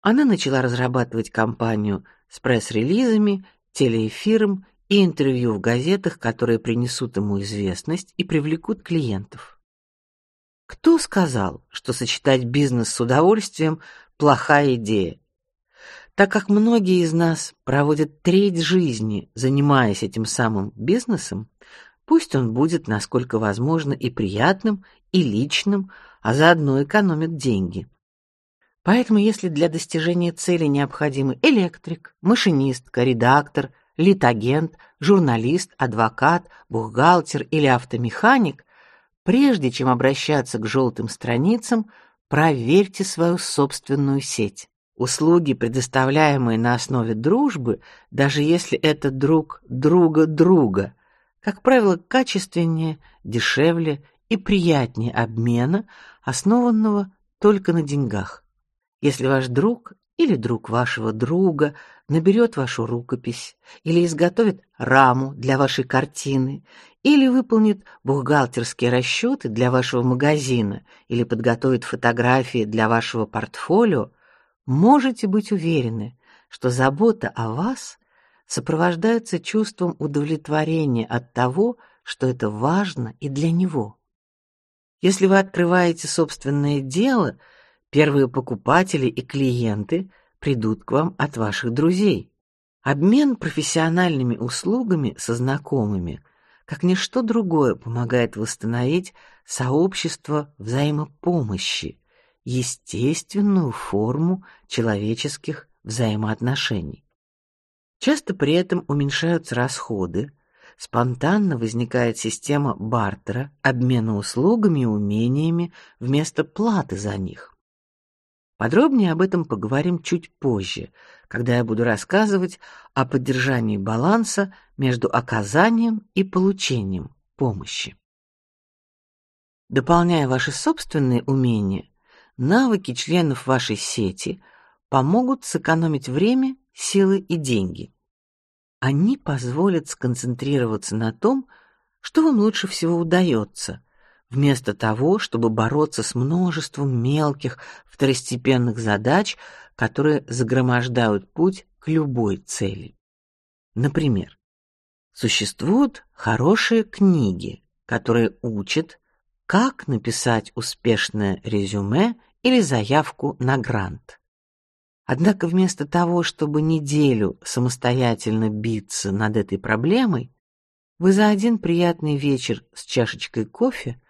Она начала разрабатывать кампанию с пресс-релизами, телеэфиром и интервью в газетах, которые принесут ему известность и привлекут клиентов. Кто сказал, что сочетать бизнес с удовольствием плохая идея? Так как многие из нас проводят треть жизни, занимаясь этим самым бизнесом, пусть он будет насколько возможно и приятным, и личным, а заодно экономит деньги. Поэтому, если для достижения цели необходимы электрик, машинистка, редактор, литагент, журналист, адвокат, бухгалтер или автомеханик, прежде чем обращаться к желтым страницам, проверьте свою собственную сеть. Услуги, предоставляемые на основе дружбы, даже если это друг друга друга, как правило, качественнее, дешевле и приятнее обмена, основанного только на деньгах. Если ваш друг или друг вашего друга наберет вашу рукопись или изготовит раму для вашей картины или выполнит бухгалтерские расчеты для вашего магазина или подготовит фотографии для вашего портфолио, можете быть уверены, что забота о вас сопровождается чувством удовлетворения от того, что это важно и для него. Если вы открываете собственное дело, Первые покупатели и клиенты придут к вам от ваших друзей. Обмен профессиональными услугами со знакомыми, как ничто другое, помогает восстановить сообщество взаимопомощи, естественную форму человеческих взаимоотношений. Часто при этом уменьшаются расходы, спонтанно возникает система бартера, обмена услугами и умениями вместо платы за них. Подробнее об этом поговорим чуть позже, когда я буду рассказывать о поддержании баланса между оказанием и получением помощи. Дополняя ваши собственные умения, навыки членов вашей сети помогут сэкономить время, силы и деньги. Они позволят сконцентрироваться на том, что вам лучше всего удается, вместо того, чтобы бороться с множеством мелких второстепенных задач, которые загромождают путь к любой цели. Например, существуют хорошие книги, которые учат, как написать успешное резюме или заявку на грант. Однако вместо того, чтобы неделю самостоятельно биться над этой проблемой, вы за один приятный вечер с чашечкой кофе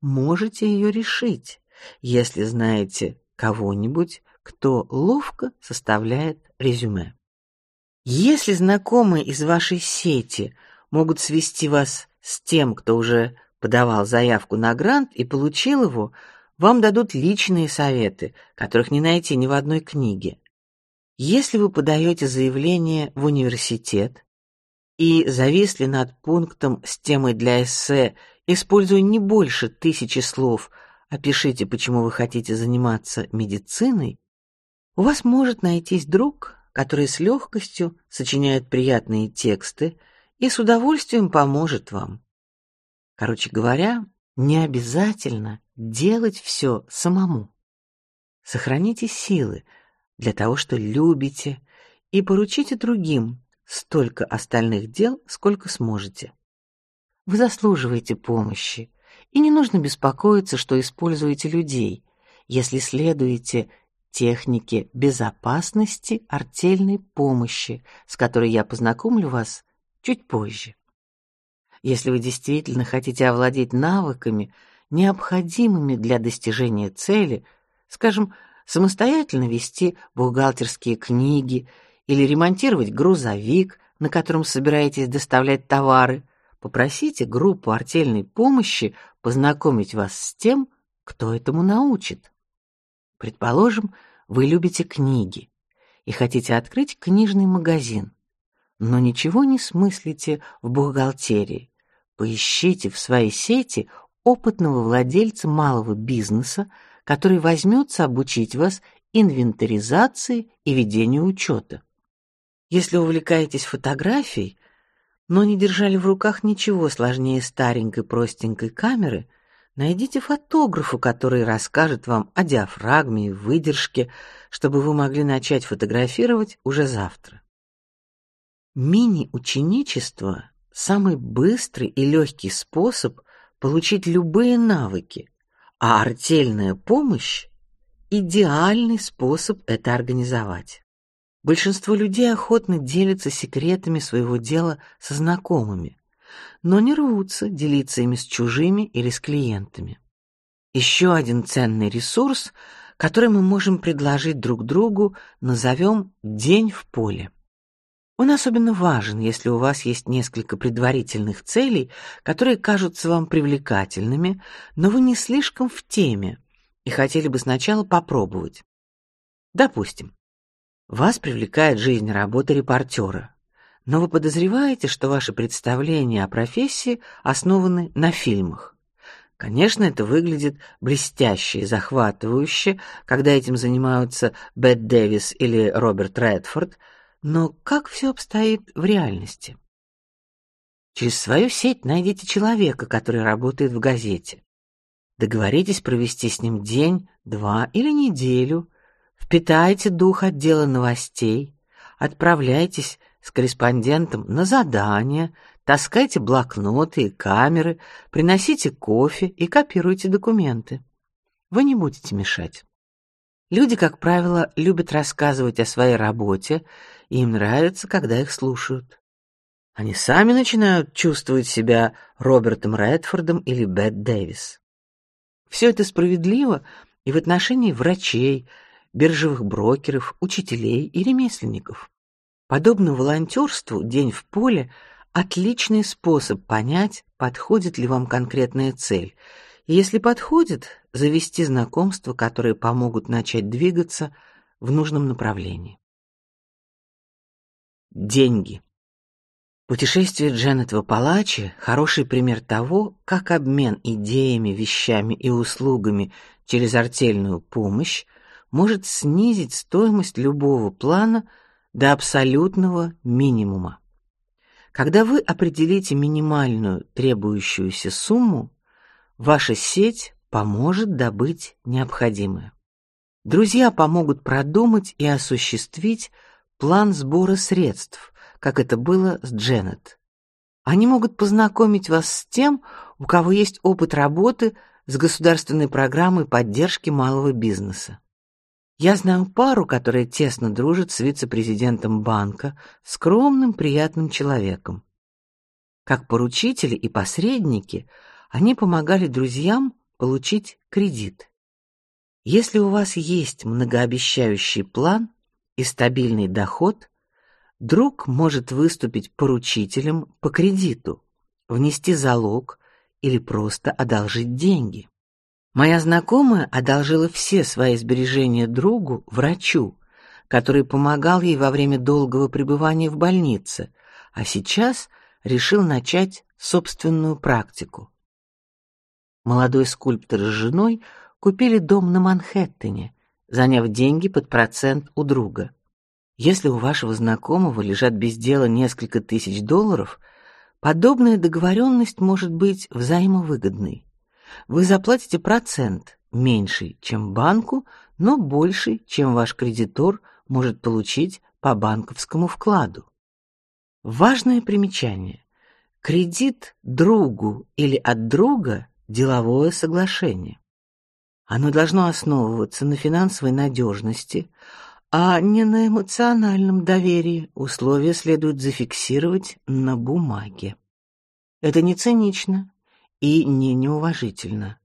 можете ее решить, если знаете кого-нибудь, кто ловко составляет резюме. Если знакомые из вашей сети могут свести вас с тем, кто уже подавал заявку на грант и получил его, вам дадут личные советы, которых не найти ни в одной книге. Если вы подаете заявление в университет и зависли над пунктом с темой для эссе Используя не больше тысячи слов, опишите, почему вы хотите заниматься медициной, у вас может найтись друг, который с легкостью сочиняет приятные тексты и с удовольствием поможет вам. Короче говоря, не обязательно делать все самому. Сохраните силы для того, что любите, и поручите другим столько остальных дел, сколько сможете. Вы заслуживаете помощи, и не нужно беспокоиться, что используете людей, если следуете технике безопасности артельной помощи, с которой я познакомлю вас чуть позже. Если вы действительно хотите овладеть навыками, необходимыми для достижения цели, скажем, самостоятельно вести бухгалтерские книги или ремонтировать грузовик, на котором собираетесь доставлять товары, попросите группу артельной помощи познакомить вас с тем, кто этому научит. Предположим, вы любите книги и хотите открыть книжный магазин, но ничего не смыслите в бухгалтерии. Поищите в своей сети опытного владельца малого бизнеса, который возьмется обучить вас инвентаризации и ведению учета. Если увлекаетесь фотографией, но не держали в руках ничего сложнее старенькой простенькой камеры, найдите фотографа, который расскажет вам о диафрагме и выдержке, чтобы вы могли начать фотографировать уже завтра. Мини-ученичество – самый быстрый и легкий способ получить любые навыки, а артельная помощь – идеальный способ это организовать. Большинство людей охотно делятся секретами своего дела со знакомыми, но не рвутся делиться ими с чужими или с клиентами. Еще один ценный ресурс, который мы можем предложить друг другу, назовем день в поле. Он особенно важен, если у вас есть несколько предварительных целей, которые кажутся вам привлекательными, но вы не слишком в теме и хотели бы сначала попробовать. Допустим, вас привлекает жизнь работы репортера, но вы подозреваете, что ваши представления о профессии основаны на фильмах. Конечно, это выглядит блестяще и захватывающе, когда этим занимаются Бет Дэвис или Роберт Редфорд, но как все обстоит в реальности? Через свою сеть найдите человека, который работает в газете. Договоритесь провести с ним день, два или неделю, Впитайте дух отдела новостей, отправляйтесь с корреспондентом на задания, таскайте блокноты и камеры, приносите кофе и копируйте документы. Вы не будете мешать. Люди, как правило, любят рассказывать о своей работе, и им нравится, когда их слушают. Они сами начинают чувствовать себя Робертом Редфордом или Бет Дэвис. Все это справедливо и в отношении врачей, биржевых брокеров, учителей и ремесленников. Подобно волонтерству день в поле отличный способ понять, подходит ли вам конкретная цель. И если подходит, завести знакомства, которые помогут начать двигаться в нужном направлении. Деньги. Путешествие Дженнет в Апалачи хороший пример того, как обмен идеями, вещами и услугами через артельную помощь может снизить стоимость любого плана до абсолютного минимума. Когда вы определите минимальную требующуюся сумму, ваша сеть поможет добыть необходимое. Друзья помогут продумать и осуществить план сбора средств, как это было с Дженнет. Они могут познакомить вас с тем, у кого есть опыт работы с государственной программой поддержки малого бизнеса. Я знаю пару, которая тесно дружит с вице-президентом банка, скромным, приятным человеком. Как поручители и посредники, они помогали друзьям получить кредит. Если у вас есть многообещающий план и стабильный доход, друг может выступить поручителем по кредиту, внести залог или просто одолжить деньги. Моя знакомая одолжила все свои сбережения другу, врачу, который помогал ей во время долгого пребывания в больнице, а сейчас решил начать собственную практику. Молодой скульптор с женой купили дом на Манхэттене, заняв деньги под процент у друга. Если у вашего знакомого лежат без дела несколько тысяч долларов, Подобная договоренность может быть взаимовыгодной. Вы заплатите процент меньший, чем банку, но больший, чем ваш кредитор может получить по банковскому вкладу. Важное примечание. Кредит другу или от друга деловое соглашение. Оно должно основываться на финансовой надежности, а не на эмоциональном доверии. Условия следует зафиксировать на бумаге. Это не цинично и не неуважительно.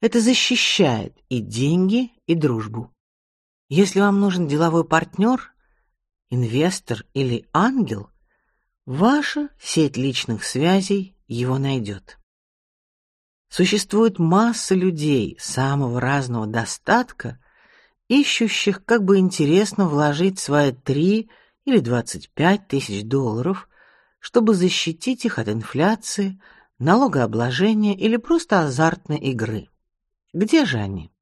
Это защищает и деньги, и дружбу. Если вам нужен деловой партнер, инвестор или ангел, ваша сеть личных связей его найдет. Существует масса людей самого разного достатка, ищущих, как бы интересно вложить свои три или двадцать пять тысяч долларов, чтобы защитить их от инфляции, налогообложения или просто азартной игры. Где же они?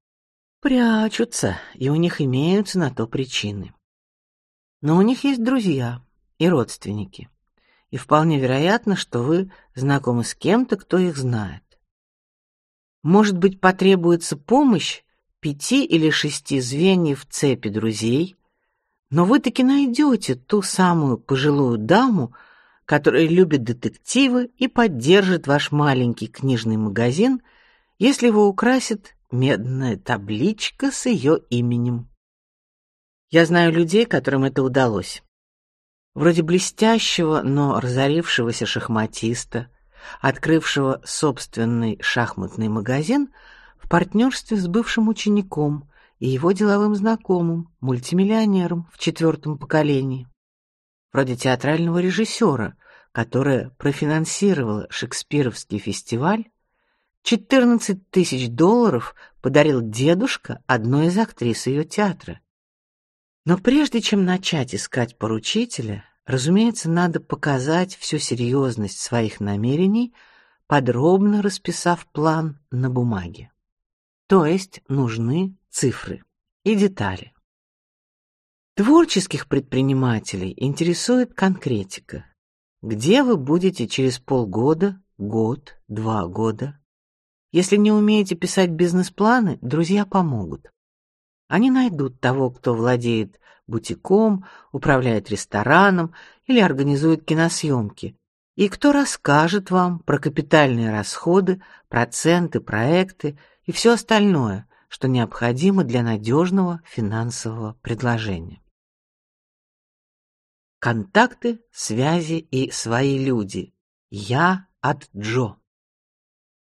Прячутся, и у них имеются на то причины. Но у них есть друзья и родственники, и вполне вероятно, что вы знакомы с кем-то, кто их знает. Может быть, потребуется помощь пяти или шести звеньев цепи друзей, но вы таки найдете ту самую пожилую даму, которая любит детективы и поддержит ваш маленький книжный магазин, если его украсит медная табличка с ее именем. Я знаю людей, которым это удалось. Вроде блестящего, но разорившегося шахматиста, открывшего собственный шахматный магазин в партнерстве с бывшим учеником и его деловым знакомым, мультимиллионером в четвертом поколении. Вроде театрального режиссера, которая профинансировала шекспировский фестиваль, 14 тысяч долларов подарил дедушка одной из актрис ее театра. Но прежде чем начать искать поручителя, Разумеется, надо показать всю серьезность своих намерений, подробно расписав план на бумаге. То есть нужны цифры и детали. Творческих предпринимателей интересует конкретика. Где вы будете через полгода, год, два года? Если не умеете писать бизнес-планы, друзья помогут. Они найдут того, кто владеет бутиком, управляет рестораном или организует киносъемки. И кто расскажет вам про капитальные расходы, проценты, проекты и все остальное, что необходимо для надежного финансового предложения. Контакты, связи и свои люди. Я от Джо.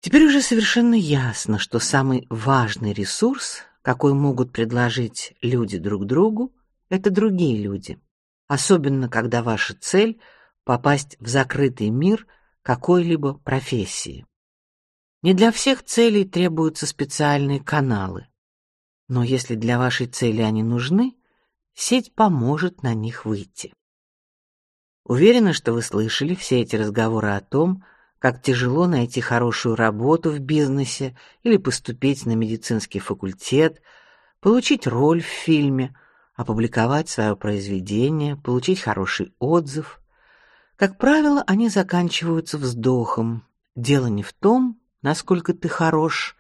Теперь уже совершенно ясно, что самый важный ресурс, какой могут предложить люди друг другу, это другие люди. Особенно, когда ваша цель попасть в закрытый мир какой-либо профессии. Не для всех целей требуются специальные каналы. Но если для вашей цели они нужны, сеть поможет на них выйти. Уверена, что вы слышали все эти разговоры о том, как тяжело найти хорошую работу в бизнесе или поступить на медицинский факультет, получить роль в фильме, опубликовать свое произведение, получить хороший отзыв. Как правило, они заканчиваются вздохом. Дело не в том, насколько ты хорош,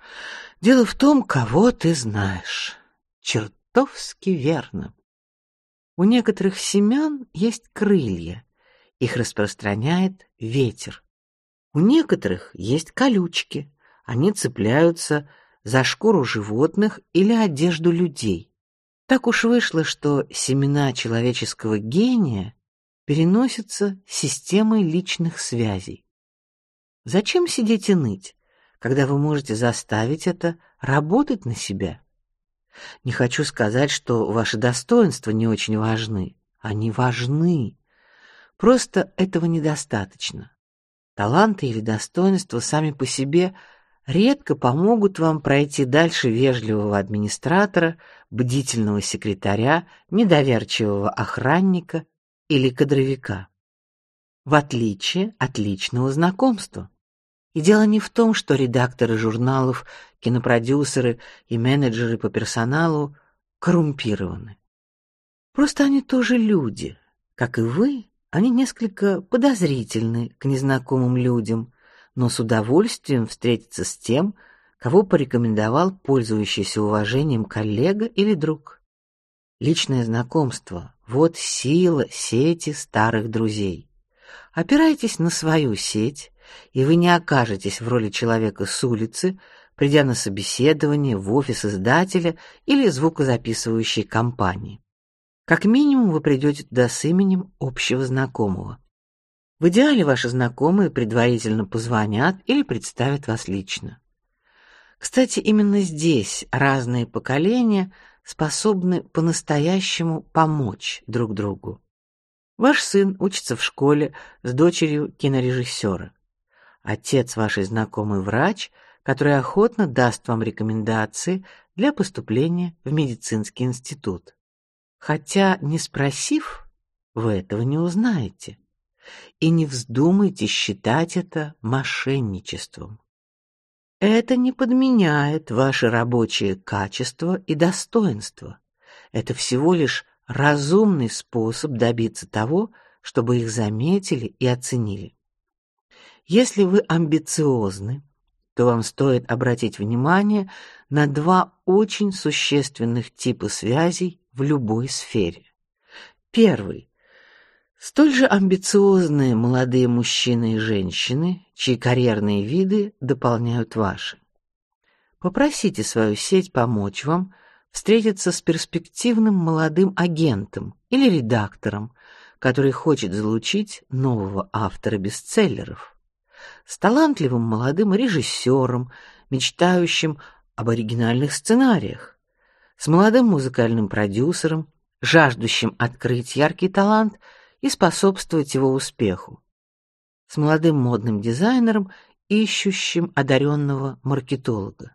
дело в том, кого ты знаешь. Чертовски верно. У некоторых семян есть крылья, их распространяет ветер. У некоторых есть колючки, они цепляются за шкуру животных или одежду людей. Так уж вышло, что семена человеческого гения переносятся системой личных связей. Зачем сидеть и ныть, когда вы можете заставить это работать на себя? Не хочу сказать, что ваши достоинства не очень важны. Они важны. Просто этого недостаточно. Таланты или достоинства сами по себе – редко помогут вам пройти дальше вежливого администратора, бдительного секретаря, недоверчивого охранника или кадровика. В отличие от личного знакомства. И дело не в том, что редакторы журналов, кинопродюсеры и менеджеры по персоналу коррумпированы. Просто они тоже люди, как и вы, Они несколько подозрительны к незнакомым людям, но с удовольствием встретятся с тем, кого порекомендовал пользующийся уважением коллега или друг. Личное знакомство вот сила сети старых друзей. Опирайтесь на свою сеть, и вы не окажетесь в роли человека с улицы, придя на собеседование в офис издателя или звукозаписывающей компании. Как минимум вы придете туда с именем общего знакомого. В идеале ваши знакомые предварительно позвонят или представят вас лично. Кстати, именно здесь разные поколения способны по-настоящему помочь друг другу. Ваш сын учится в школе с дочерью кинорежиссера. Отец вашей знакомый врач, который охотно даст вам рекомендации для поступления в медицинский институт. Хотя, не спросив, вы этого не узнаете. И не вздумайте считать это мошенничеством. Это не подменяет ваши рабочие качества и достоинства. Это всего лишь разумный способ добиться того, чтобы их заметили и оценили. Если вы амбициозны, то вам стоит обратить внимание на два очень существенных типа связей в любой сфере. Первый Столь же амбициозные молодые мужчины и женщины, чьи карьерные виды дополняют ваши. Попросите свою сеть помочь вам встретиться с перспективным молодым агентом или редактором, который хочет залучить нового автора бестселлеров, с талантливым молодым режиссером, мечтающим об оригинальных сценариях, с молодым музыкальным продюсером, жаждущим открыть яркий талант – и способствовать его успеху. С молодым модным дизайнером, ищущим одаренного маркетолога.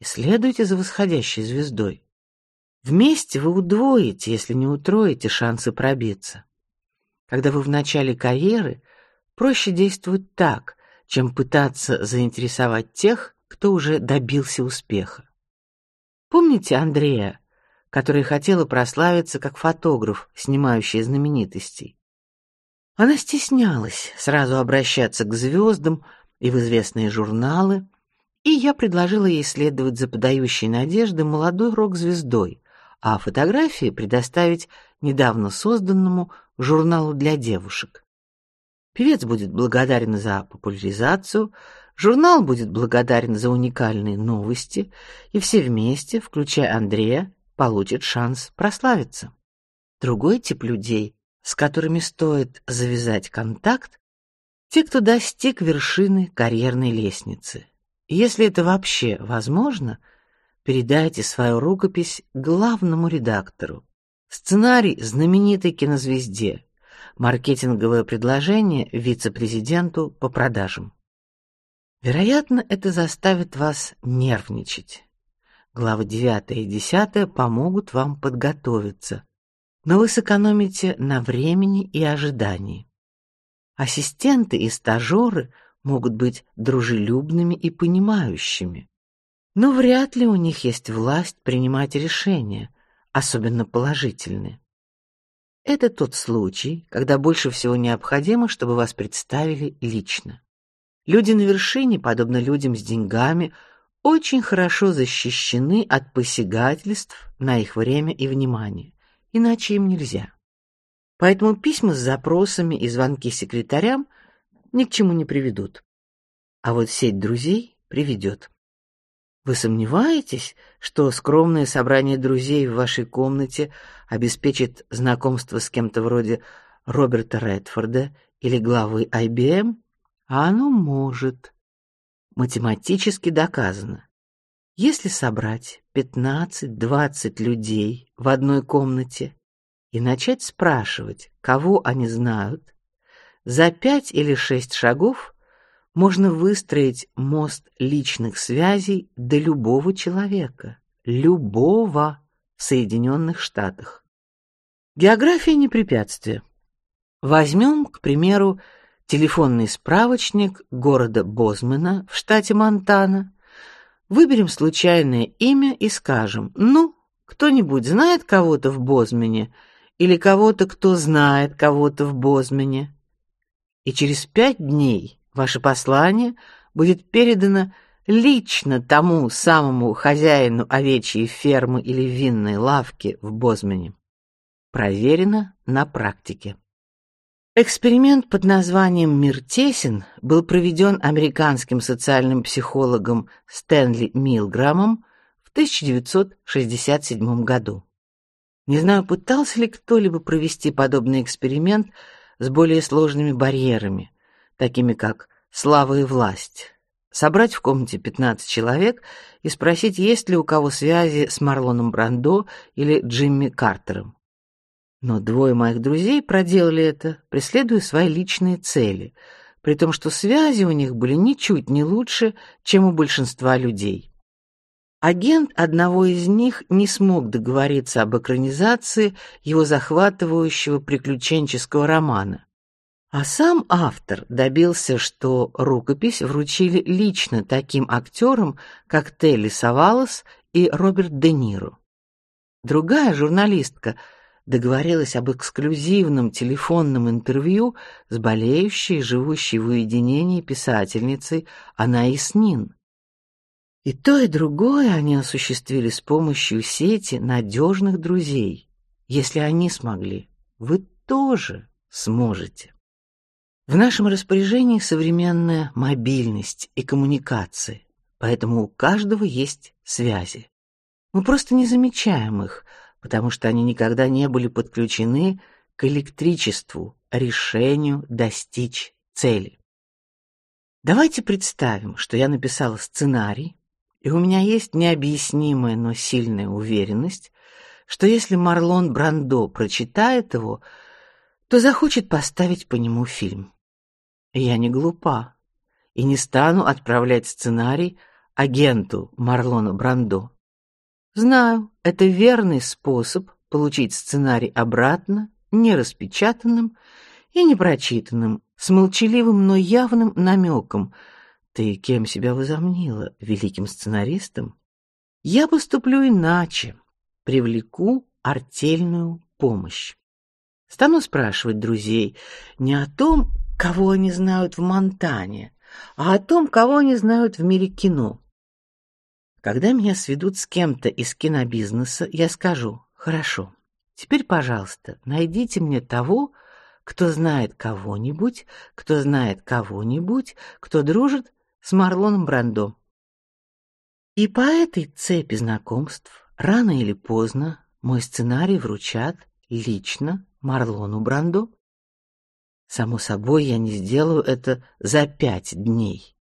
Исследуйте за восходящей звездой. Вместе вы удвоите, если не утроите шансы пробиться. Когда вы в начале карьеры, проще действовать так, чем пытаться заинтересовать тех, кто уже добился успеха. Помните Андрея, которая хотела прославиться как фотограф, снимающий знаменитостей. Она стеснялась сразу обращаться к звездам и в известные журналы, и я предложила ей следовать за подающей надежды молодой рок-звездой, а фотографии предоставить недавно созданному журналу для девушек. Певец будет благодарен за популяризацию, журнал будет благодарен за уникальные новости, и все вместе, включая Андрея, получит шанс прославиться. Другой тип людей, с которыми стоит завязать контакт, те, кто достиг вершины карьерной лестницы. если это вообще возможно, передайте свою рукопись главному редактору. Сценарий знаменитой кинозвезде, маркетинговое предложение вице-президенту по продажам. Вероятно, это заставит вас нервничать. Главы 9 и 10 помогут вам подготовиться, но вы сэкономите на времени и ожидании. Ассистенты и стажеры могут быть дружелюбными и понимающими, но вряд ли у них есть власть принимать решения, особенно положительные. Это тот случай, когда больше всего необходимо, чтобы вас представили лично. Люди на вершине, подобно людям с деньгами, очень хорошо защищены от посягательств на их время и внимание, иначе им нельзя. Поэтому письма с запросами и звонки секретарям ни к чему не приведут. А вот сеть друзей приведет. Вы сомневаетесь, что скромное собрание друзей в вашей комнате обеспечит знакомство с кем-то вроде Роберта Редфорда или главы IBM? А оно может математически доказано. Если собрать 15-20 людей в одной комнате и начать спрашивать, кого они знают, за пять или шесть шагов можно выстроить мост личных связей до любого человека, любого в Соединенных Штатах. География не препятствие. Возьмем, к примеру, телефонный справочник города Бозмана в штате Монтана. Выберем случайное имя и скажем: "Ну, кто-нибудь знает кого-то в Бозмане?" или кого-то, кто знает кого-то в Бозмане. И через пять дней ваше послание будет передано лично тому самому хозяину овечьей фермы или винной лавки в Бозмане. Проверено на практике. Эксперимент под названием «Мир тесен» был проведен американским социальным психологом Стэнли Милграмом в 1967 году. Не знаю, пытался ли кто-либо провести подобный эксперимент с более сложными барьерами, такими как слава и власть. Собрать в комнате 15 человек и спросить, есть ли у кого связи с Марлоном Брандо или Джимми Картером. Но двое моих друзей проделали это, преследуя свои личные цели, при том, что связи у них были ничуть не лучше, чем у большинства людей. Агент одного из них не смог договориться об экранизации его захватывающего приключенческого романа. А сам автор добился, что рукопись вручили лично таким актерам, как Телли Савалас и Роберт Де Ниро. Другая журналистка договорилась об эксклюзивном телефонном интервью с болеющей, живущей в уединении писательницей Анаис Нин. И то, и другое они осуществили с помощью сети надежных друзей. Если они смогли, вы тоже сможете. В нашем распоряжении современная мобильность и коммуникации, поэтому у каждого есть связи. Мы просто не замечаем их, потому что они никогда не были подключены к электричеству, решению достичь цели. Давайте представим, что я написала сценарий, и у меня есть необъяснимая, но сильная уверенность, что если Марлон Брандо прочитает его, то захочет поставить по нему фильм. Я не глупа и не стану отправлять сценарий агенту Марлону Брандо. Знаю, это верный способ получить сценарий обратно, не распечатанным и не прочитанным, с молчаливым, но явным намеком. Ты кем себя возомнила, великим сценаристом? Я поступлю иначе, привлеку артельную помощь. Стану спрашивать друзей не о том, кого они знают в Монтане, а о том, кого они знают в мире кино. Когда меня сведут с кем-то из кинобизнеса, я скажу: "Хорошо. Теперь, пожалуйста, найдите мне того, кто знает кого-нибудь, кто знает кого-нибудь, кто дружит с Марлоном Брандо". И по этой цепи знакомств рано или поздно мой сценарий вручат лично Марлону Брандо. Само собой, я не сделаю это за пять дней.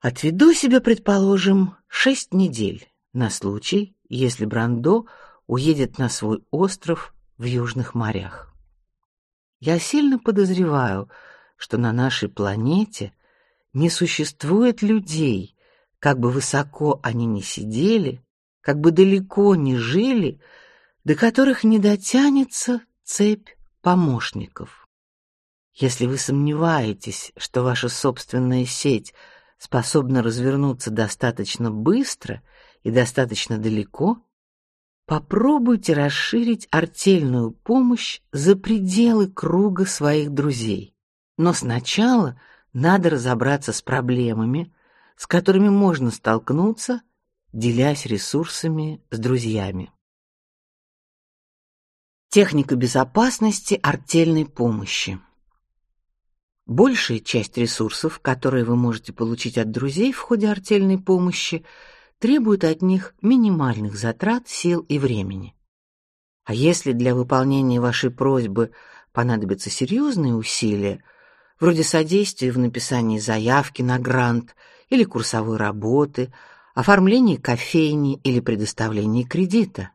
Отведу себе, предположим, шесть недель на случай, если Брандо уедет на свой остров в южных морях. Я сильно подозреваю, что на нашей планете не существует людей, как бы высоко они ни сидели, как бы далеко ни жили, до которых не дотянется цепь помощников. Если вы сомневаетесь, что ваша собственная сеть — способна развернуться достаточно быстро и достаточно далеко, попробуйте расширить артельную помощь за пределы круга своих друзей. Но сначала надо разобраться с проблемами, с которыми можно столкнуться, делясь ресурсами с друзьями. Техника безопасности артельной помощи. Большая часть ресурсов, которые вы можете получить от друзей в ходе артельной помощи, требует от них минимальных затрат сил и времени. А если для выполнения вашей просьбы понадобятся серьезные усилия, вроде содействия в написании заявки на грант или курсовой работы, оформления кофейни или предоставления кредита,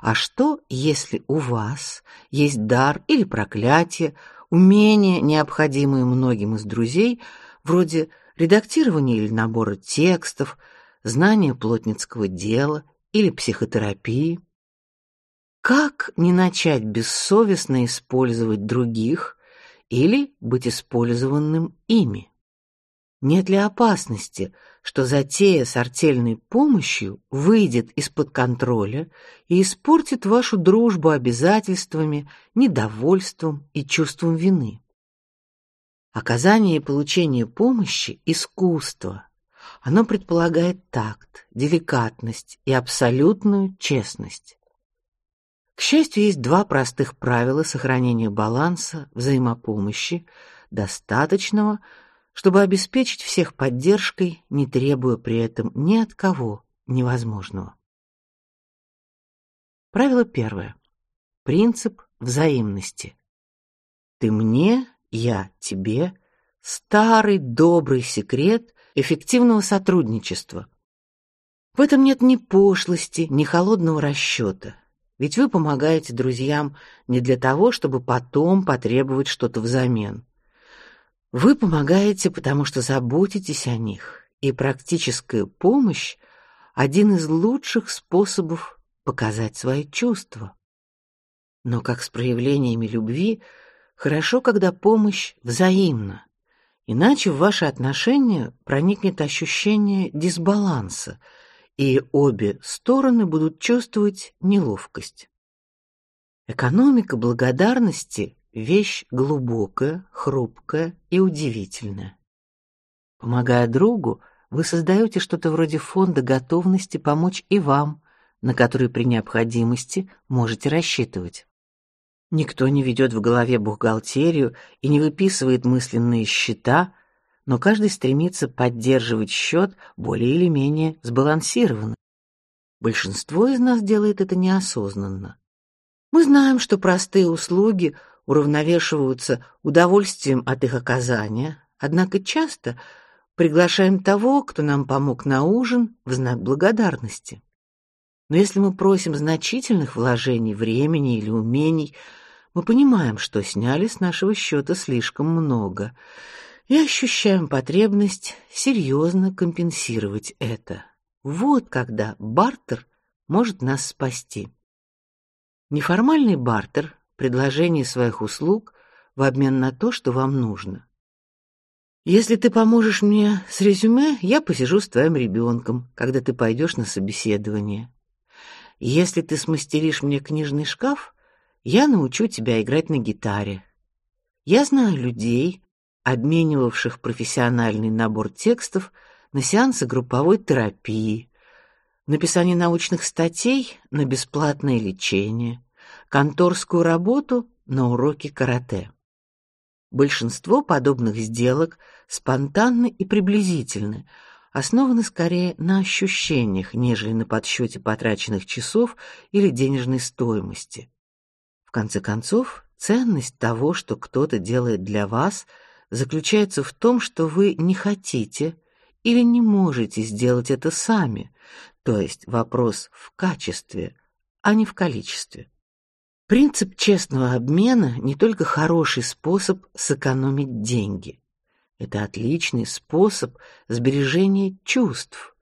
а что, если у вас есть дар или проклятие, умения, необходимые многим из друзей, вроде редактирования или набора текстов, знания плотницкого дела или психотерапии. Как не начать бессовестно использовать других или быть использованным ими? Нет ли опасности, что затея с артельной помощью выйдет из-под контроля и испортит вашу дружбу обязательствами, недовольством и чувством вины? Оказание и получение помощи искусство. Оно предполагает такт, деликатность и абсолютную честность. К счастью, есть два простых правила сохранения баланса взаимопомощи, достаточного, чтобы обеспечить всех поддержкой, не требуя при этом ни от кого невозможного. Правило первое. Принцип взаимности. Ты мне, я тебе старый добрый секрет эффективного сотрудничества. В этом нет ни пошлости, ни холодного расчета. Ведь вы помогаете друзьям не для того, чтобы потом потребовать что-то взамен. Вы помогаете, потому что заботитесь о них, и практическая помощь один из лучших способов показать свои чувства. Но как с проявлениями любви, хорошо, когда помощь взаимна. Иначе в ваши отношения проникнет ощущение дисбаланса, и обе стороны будут чувствовать неловкость. Экономика благодарности вещь глубокая, хрупкая и удивительная. Помогая другу, вы создаете что-то вроде фонда готовности помочь и вам, на который при необходимости можете рассчитывать. Никто не ведет в голове бухгалтерию и не выписывает мысленные счета, но каждый стремится поддерживать счет более или менее сбалансированно. Большинство из нас делает это неосознанно. Мы знаем, что простые услуги уравновешиваются удовольствием от их оказания, однако часто приглашаем того, кто нам помог на ужин, в знак благодарности. Но если мы просим значительных вложений времени или умений, мы понимаем, что сняли с нашего счета слишком много, и ощущаем потребность серьезно компенсировать это. Вот когда бартер может нас спасти. Неформальный бартер предложение своих услуг в обмен на то, что вам нужно. Если ты поможешь мне с резюме, я посижу с твоим ребенком, когда ты пойдешь на собеседование. Если ты смастеришь мне книжный шкаф, я научу тебя играть на гитаре. Я знаю людей, обменивавших профессиональный набор текстов на сеансы групповой терапии, написание научных статей на бесплатное лечение, конторскую работу на уроки карате. Большинство подобных сделок спонтанны и приблизительны, основаны скорее на ощущениях, нежели на подсчете потраченных часов или денежной стоимости. В конце концов, ценность того, что кто-то делает для вас, заключается в том, что вы не хотите или не можете сделать это сами, то есть вопрос в качестве, а не в количестве. Принцип честного обмена не только хороший способ сэкономить деньги. Это отличный способ сбережения чувств,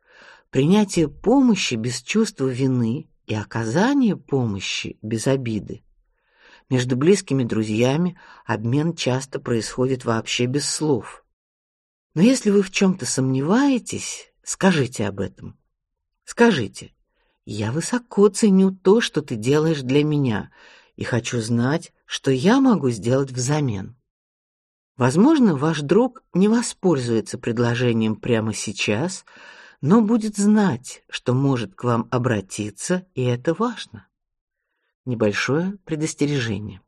принятия помощи без чувства вины и оказания помощи без обиды. Между близкими друзьями обмен часто происходит вообще без слов. Но если вы в чем то сомневаетесь, скажите об этом. Скажите: я высоко ценю то, что ты делаешь для меня, и хочу знать, что я могу сделать взамен. Возможно, ваш друг не воспользуется предложением прямо сейчас, но будет знать, что может к вам обратиться, и это важно. Небольшое предостережение.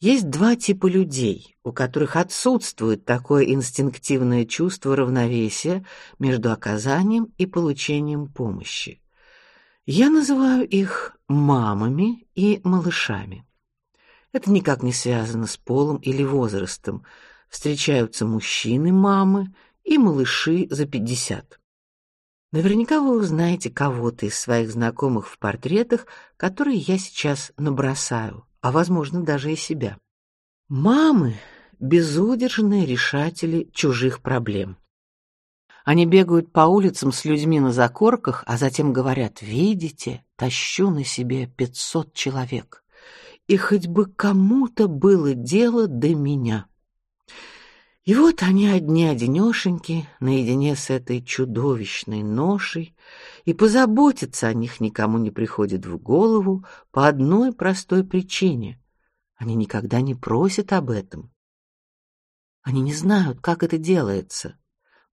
Есть два типа людей, у которых отсутствует такое инстинктивное чувство равновесия между оказанием и получением помощи. Я называю их мамами и малышами. Это никак не связано с полом или возрастом. Встречаются мужчины-мамы и малыши за пятьдесят. Наверняка вы узнаете кого-то из своих знакомых в портретах, которые я сейчас набросаю, а возможно даже и себя. Мамы безудержные решатели чужих проблем. Они бегают по улицам с людьми на закорках, а затем говорят: "Видите, тащу на себе пятьсот человек, и хоть бы кому-то было дело до меня". И вот они одни-одинешеньки, наедине с этой чудовищной ношей, и позаботиться о них никому не приходит в голову по одной простой причине. Они никогда не просят об этом. Они не знают, как это делается.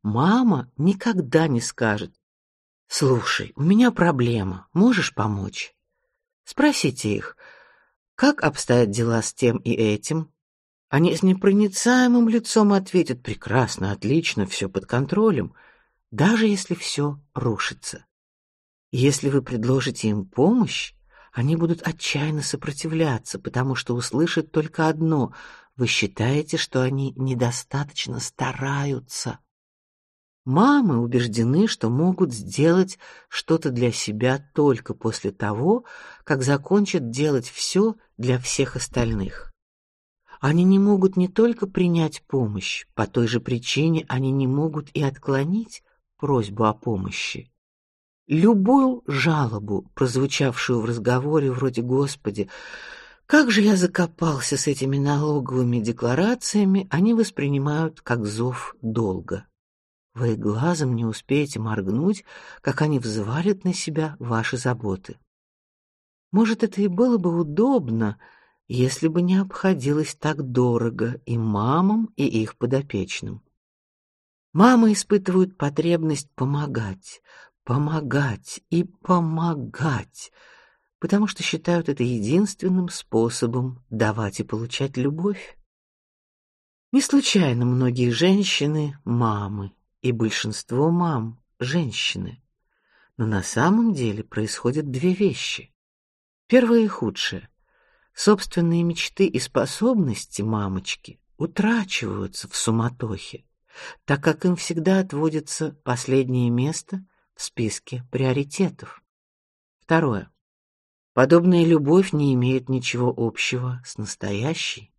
Мама никогда не скажет: "Слушай, у меня проблема, можешь помочь?" Спросите их: "Как обстоят дела с тем и этим?" Они с непроницаемым лицом ответят: "Прекрасно, отлично, все под контролем", даже если все рушится. Если вы предложите им помощь, они будут отчаянно сопротивляться, потому что услышат только одно: вы считаете, что они недостаточно стараются. Мамы убеждены, что могут сделать что-то для себя только после того, как закончат делать все для всех остальных. Они не могут не только принять помощь, по той же причине они не могут и отклонить просьбу о помощи. Любую жалобу, прозвучавшую в разговоре вроде «Господи, как же я закопался с этими налоговыми декларациями», они воспринимают как зов долга. Вы глазом не успеете моргнуть, как они взвалят на себя ваши заботы. Может, это и было бы удобно, если бы не обходилось так дорого и мамам, и их подопечным. Мамы испытывают потребность помогать, помогать и помогать, потому что считают это единственным способом давать и получать любовь. Не случайно многие женщины мамы, и большинство мам женщины. Но на самом деле происходят две вещи. Первое и худшее Собственные мечты и способности мамочки утрачиваются в суматохе, так как им всегда отводится последнее место в списке приоритетов. Второе. Подобная любовь не имеет ничего общего с настоящей.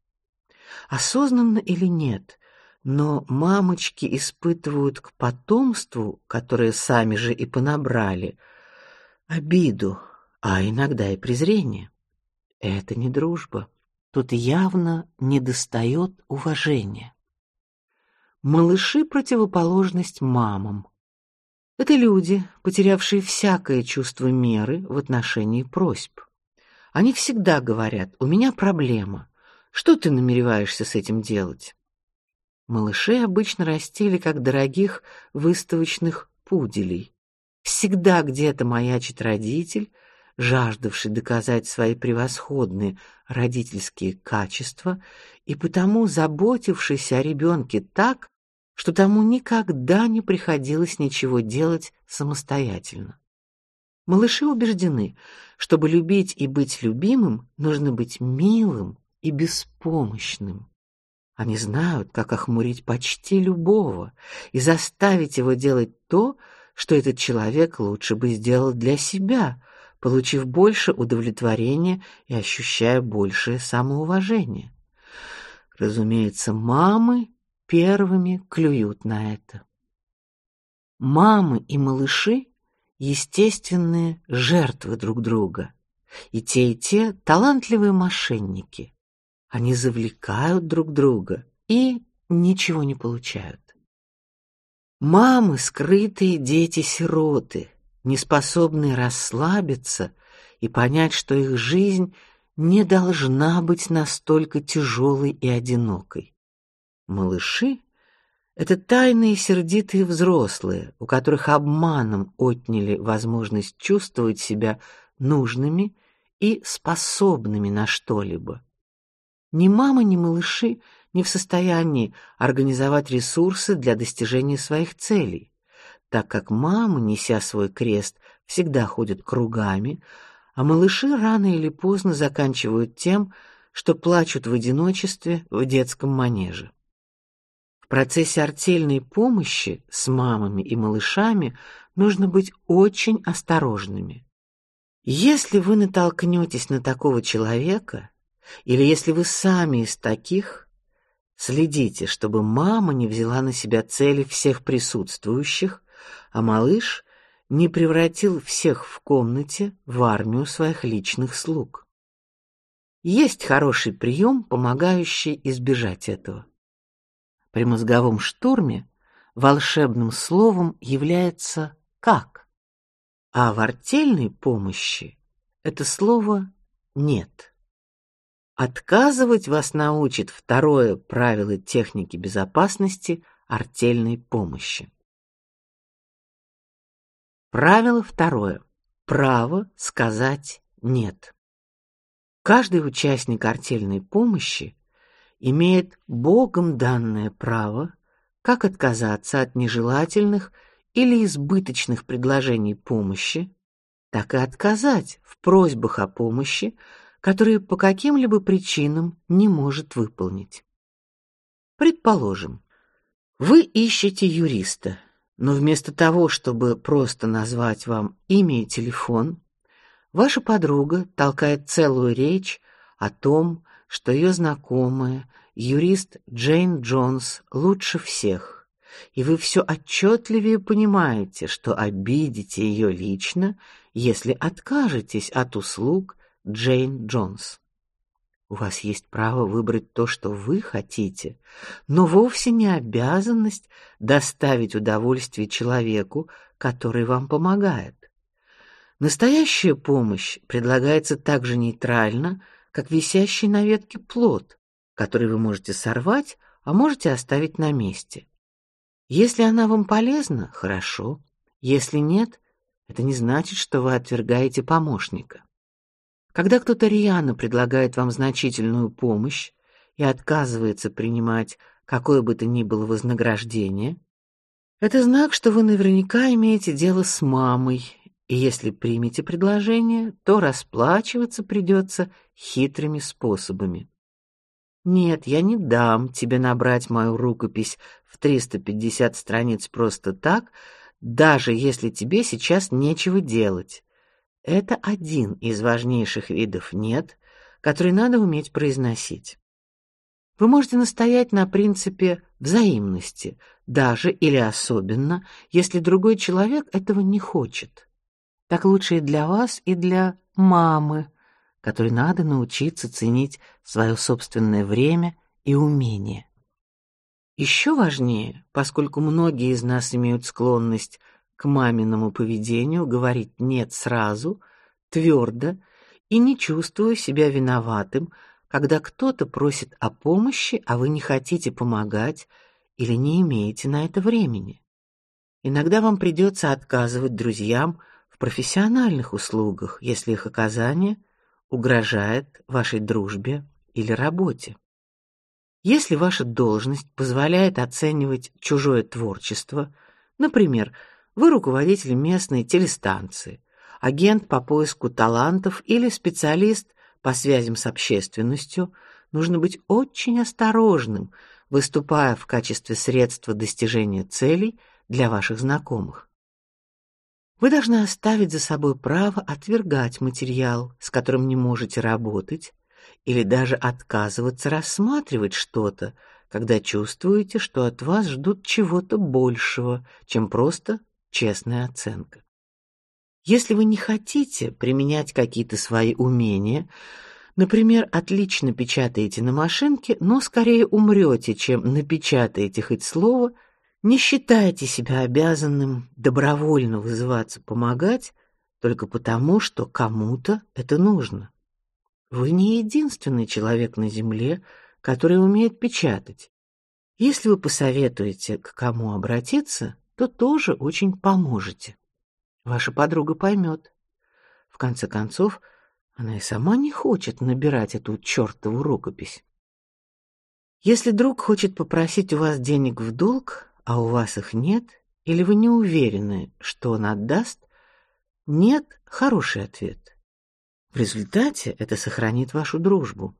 Осознанно или нет, но мамочки испытывают к потомству, которое сами же и понабрали, обиду, а иногда и презрение. Это не дружба. Тут явно недостает уважения. Малыши противоположность мамам. Это люди, потерявшие всякое чувство меры в отношении просьб. Они всегда говорят: "У меня проблема. Что ты намереваешься с этим делать?" Малышей обычно растили как дорогих выставочных пуделей. Всегда где-то маячит родитель, жаждавший доказать свои превосходные родительские качества и потому заботившийся о ребенке так, что тому никогда не приходилось ничего делать самостоятельно. Малыши убеждены, чтобы любить и быть любимым, нужно быть милым и беспомощным. Они знают, как охмурить почти любого и заставить его делать то, что этот человек лучше бы сделал для себя, получив больше удовлетворения и ощущая большее самоуважение. Разумеется, мамы первыми клюют на это. Мамы и малыши естественные жертвы друг друга. И те, и те талантливые мошенники. Они завлекают друг друга и ничего не получают. Мамы скрытые дети-сироты, не способные расслабиться и понять, что их жизнь не должна быть настолько тяжелой и одинокой. Малыши это тайные сердитые взрослые, у которых обманом отняли возможность чувствовать себя нужными и способными на что-либо. Ни мама, ни малыши не в состоянии организовать ресурсы для достижения своих целей так как мама, неся свой крест, всегда ходит кругами, а малыши рано или поздно заканчивают тем, что плачут в одиночестве в детском манеже. В процессе артельной помощи с мамами и малышами нужно быть очень осторожными. Если вы натолкнетесь на такого человека, или если вы сами из таких, следите, чтобы мама не взяла на себя цели всех присутствующих, а малыш не превратил всех в комнате в армию своих личных слуг. Есть хороший прием, помогающий избежать этого. при мозговом штурме волшебным словом является как, а в артельной помощи это слово нет. Отказывать вас научит второе правило техники безопасности артельной помощи. Правило второе. Право сказать нет. Каждый участник артельной помощи имеет Богом данное право как отказаться от нежелательных или избыточных предложений помощи, так и отказать в просьбах о помощи, которые по каким-либо причинам не может выполнить. Предположим, вы ищете юриста, но вместо того, чтобы просто назвать вам имя и телефон, ваша подруга толкает целую речь о том, что ее знакомая, юрист Джейн Джонс, лучше всех, и вы все отчетливее понимаете, что обидите ее лично, если откажетесь от услуг Джейн Джонс. У вас есть право выбрать то, что вы хотите, но вовсе не обязанность доставить удовольствие человеку, который вам помогает. Настоящая помощь предлагается так же нейтрально, как висящий на ветке плод, который вы можете сорвать, а можете оставить на месте. Если она вам полезна, хорошо. Если нет, это не значит, что вы отвергаете помощника. Когда кто-то рьяно предлагает вам значительную помощь и отказывается принимать какое бы то ни было вознаграждение, это знак, что вы наверняка имеете дело с мамой, и если примете предложение, то расплачиваться придется хитрыми способами. Нет, я не дам тебе набрать мою рукопись в 350 страниц просто так, даже если тебе сейчас нечего делать. Это один из важнейших видов нет, который надо уметь произносить. Вы можете настоять на принципе взаимности, даже или особенно, если другой человек этого не хочет. Так лучше и для вас, и для мамы, которой надо научиться ценить свое собственное время и умение. Еще важнее, поскольку многие из нас имеют склонность к маминому поведению говорить нет сразу, твердо и не чувствуя себя виноватым, когда кто-то просит о помощи, а вы не хотите помогать или не имеете на это времени. Иногда вам придется отказывать друзьям в профессиональных услугах, если их оказание угрожает вашей дружбе или работе. Если ваша должность позволяет оценивать чужое творчество, например, вы руководитель местной телестанции, агент по поиску талантов или специалист по связям с общественностью, нужно быть очень осторожным, выступая в качестве средства достижения целей для ваших знакомых. Вы должны оставить за собой право отвергать материал, с которым не можете работать, или даже отказываться рассматривать что-то, когда чувствуете, что от вас ждут чего-то большего, чем просто честная оценка. Если вы не хотите применять какие-то свои умения, например, отлично печатаете на машинке, но скорее умрете, чем напечатаете хоть слово, не считайте себя обязанным добровольно вызываться помогать только потому, что кому-то это нужно. Вы не единственный человек на земле, который умеет печатать. Если вы посоветуете, к кому обратиться, то тоже очень поможете. Ваша подруга поймет. В конце концов, она и сама не хочет набирать эту чертову рукопись. Если друг хочет попросить у вас денег в долг, а у вас их нет, или вы не уверены, что он отдаст, нет хороший ответ. В результате это сохранит вашу дружбу.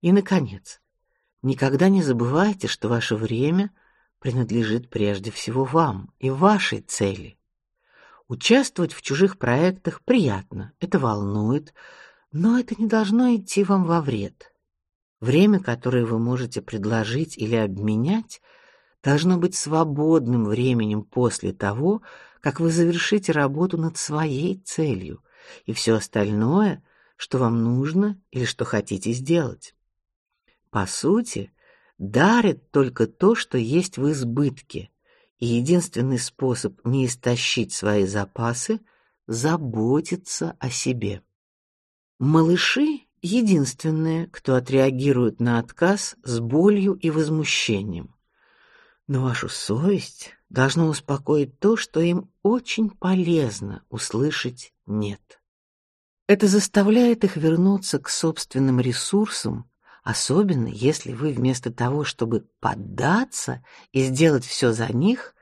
И наконец, никогда не забывайте, что ваше время принадлежит прежде всего вам и вашей цели. Участвовать в чужих проектах приятно, это волнует, но это не должно идти вам во вред. Время, которое вы можете предложить или обменять, должно быть свободным временем после того, как вы завершите работу над своей целью и все остальное, что вам нужно или что хотите сделать. По сути, дарят только то, что есть в избытке, и единственный способ не истощить свои запасы заботиться о себе. Малыши единственные, кто отреагирует на отказ с болью и возмущением. Но вашу совесть должно успокоить то, что им очень полезно услышать нет. Это заставляет их вернуться к собственным ресурсам, особенно если вы вместо того, чтобы поддаться и сделать все за них,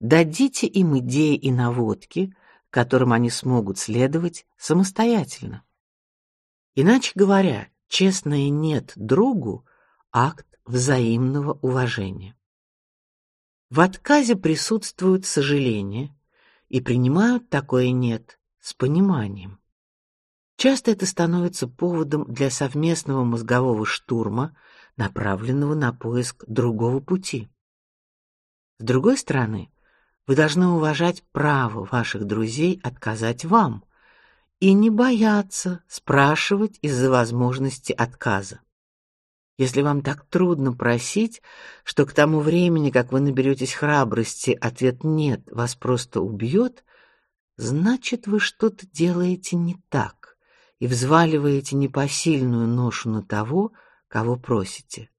дадите им идеи и наводки, которым они смогут следовать самостоятельно. Иначе говоря, честное нет другу акт взаимного уважения. В отказе присутствует сожаление, и принимают такое нет с пониманием. Часто это становится поводом для совместного мозгового штурма, направленного на поиск другого пути. С другой стороны, вы должны уважать право ваших друзей отказать вам и не бояться спрашивать из-за возможности отказа. Если вам так трудно просить, что к тому времени, как вы наберетесь храбрости, ответ нет, вас просто убьет, значит, вы что-то делаете не так и взваливаете непосильную ношу на того, кого просите.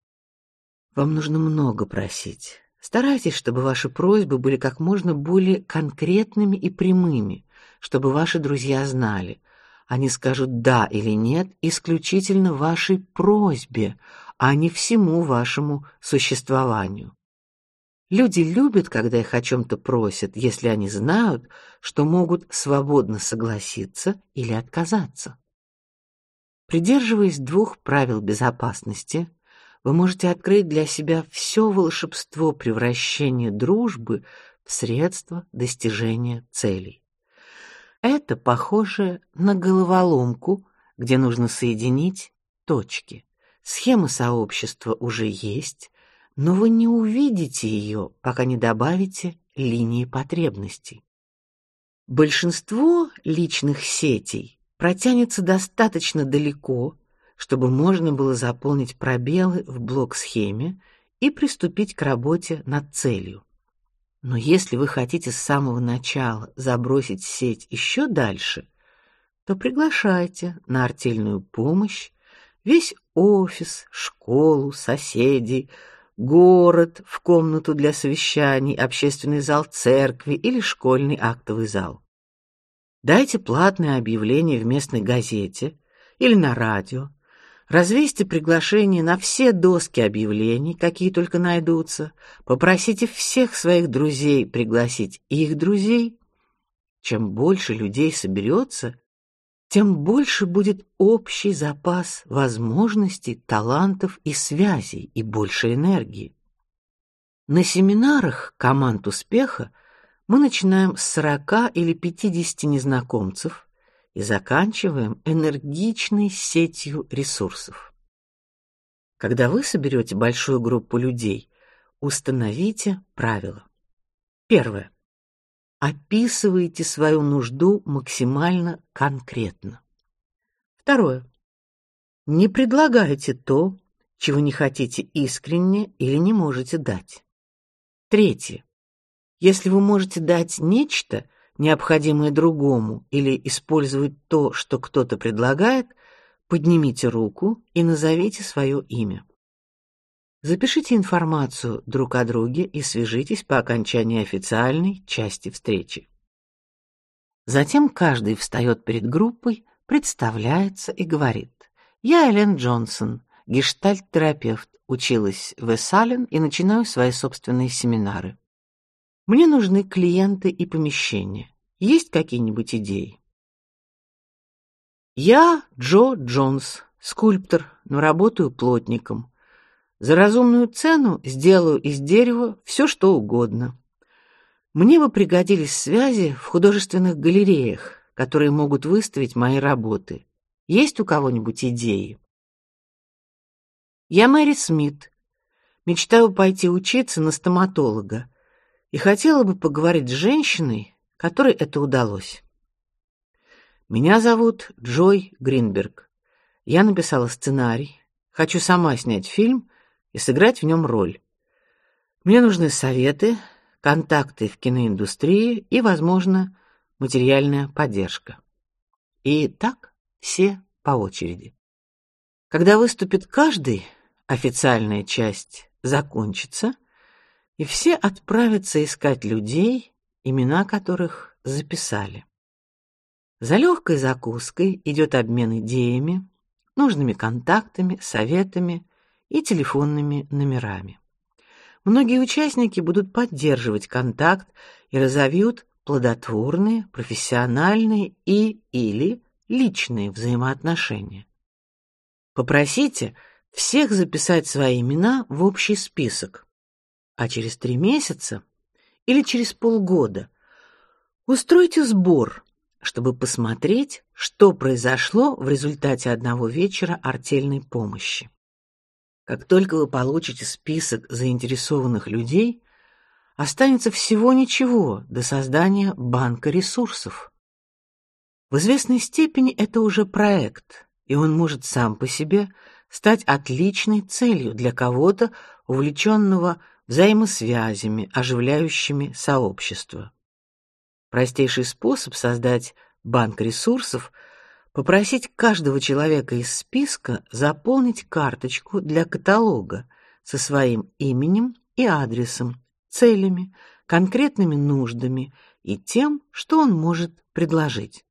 Вам нужно много просить. Старайтесь, чтобы ваши просьбы были как можно более конкретными и прямыми, чтобы ваши друзья знали, они скажут да или нет исключительно вашей просьбе, а не всему вашему существованию. Люди любят, когда их о чем-то просят, если они знают, что могут свободно согласиться или отказаться. Придерживаясь двух правил безопасности, вы можете открыть для себя все волшебство превращения дружбы в средство достижения целей. Это похоже на головоломку, где нужно соединить точки. Схема сообщества уже есть, но вы не увидите ее, пока не добавите линии потребностей. Большинство личных сетей протянется достаточно далеко, чтобы можно было заполнить пробелы в блок-схеме и приступить к работе над целью. Но если вы хотите с самого начала забросить сеть еще дальше, то приглашайте на артельную помощь весь офис, школу, соседей, город в комнату для совещаний, общественный зал церкви или школьный актовый зал. Дайте платное объявление в местной газете или на радио. Развесьте приглашения на все доски объявлений, какие только найдутся. Попросите всех своих друзей пригласить их друзей. Чем больше людей соберется, тем больше будет общий запас возможностей, талантов и связей и больше энергии. На семинарах команд успеха мы начинаем с 40 или 50 незнакомцев и заканчиваем энергичной сетью ресурсов. Когда вы соберете большую группу людей, установите правила. Первое. Описывайте свою нужду максимально конкретно. Второе. Не предлагайте то, чего не хотите искренне или не можете дать. Третье. Если вы можете дать нечто, необходимое другому, или использовать то, что кто-то предлагает, поднимите руку и назовите свое имя. Запишите информацию друг о друге и свяжитесь по окончании официальной части встречи. Затем каждый встает перед группой, представляется и говорит: "Я Элен Джонсон, гештальт-терапевт, училась в Эссален и начинаю свои собственные семинары. Мне нужны клиенты и помещения. Есть какие-нибудь идеи?" "Я Джо Джонс, скульптор, но работаю плотником. За разумную цену сделаю из дерева все, что угодно. Мне бы пригодились связи в художественных галереях, которые могут выставить мои работы. Есть у кого-нибудь идеи? Я Мэри Смит. Мечтаю пойти учиться на стоматолога и хотела бы поговорить с женщиной, которой это удалось. Меня зовут Джой Гринберг. Я написала сценарий, хочу сама снять фильм и сыграть в нем роль. Мне нужны советы, контакты в киноиндустрии и, возможно, материальная поддержка. И так все по очереди. Когда выступит каждый, официальная часть закончится, и все отправятся искать людей, имена которых записали. За легкой закуской идет обмен идеями, нужными контактами, советами и телефонными номерами. Многие участники будут поддерживать контакт и разовьют плодотворные, профессиональные и или личные взаимоотношения. Попросите всех записать свои имена в общий список, а через три месяца или через полгода устройте сбор, чтобы посмотреть, что произошло в результате одного вечера артельной помощи. Как только вы получите список заинтересованных людей, останется всего ничего до создания банка ресурсов. В известной степени это уже проект, и он может сам по себе стать отличной целью для кого-то, увлеченного взаимосвязями, оживляющими сообщество. Простейший способ создать банк ресурсов попросить каждого человека из списка заполнить карточку для каталога со своим именем и адресом, целями, конкретными нуждами и тем, что он может предложить.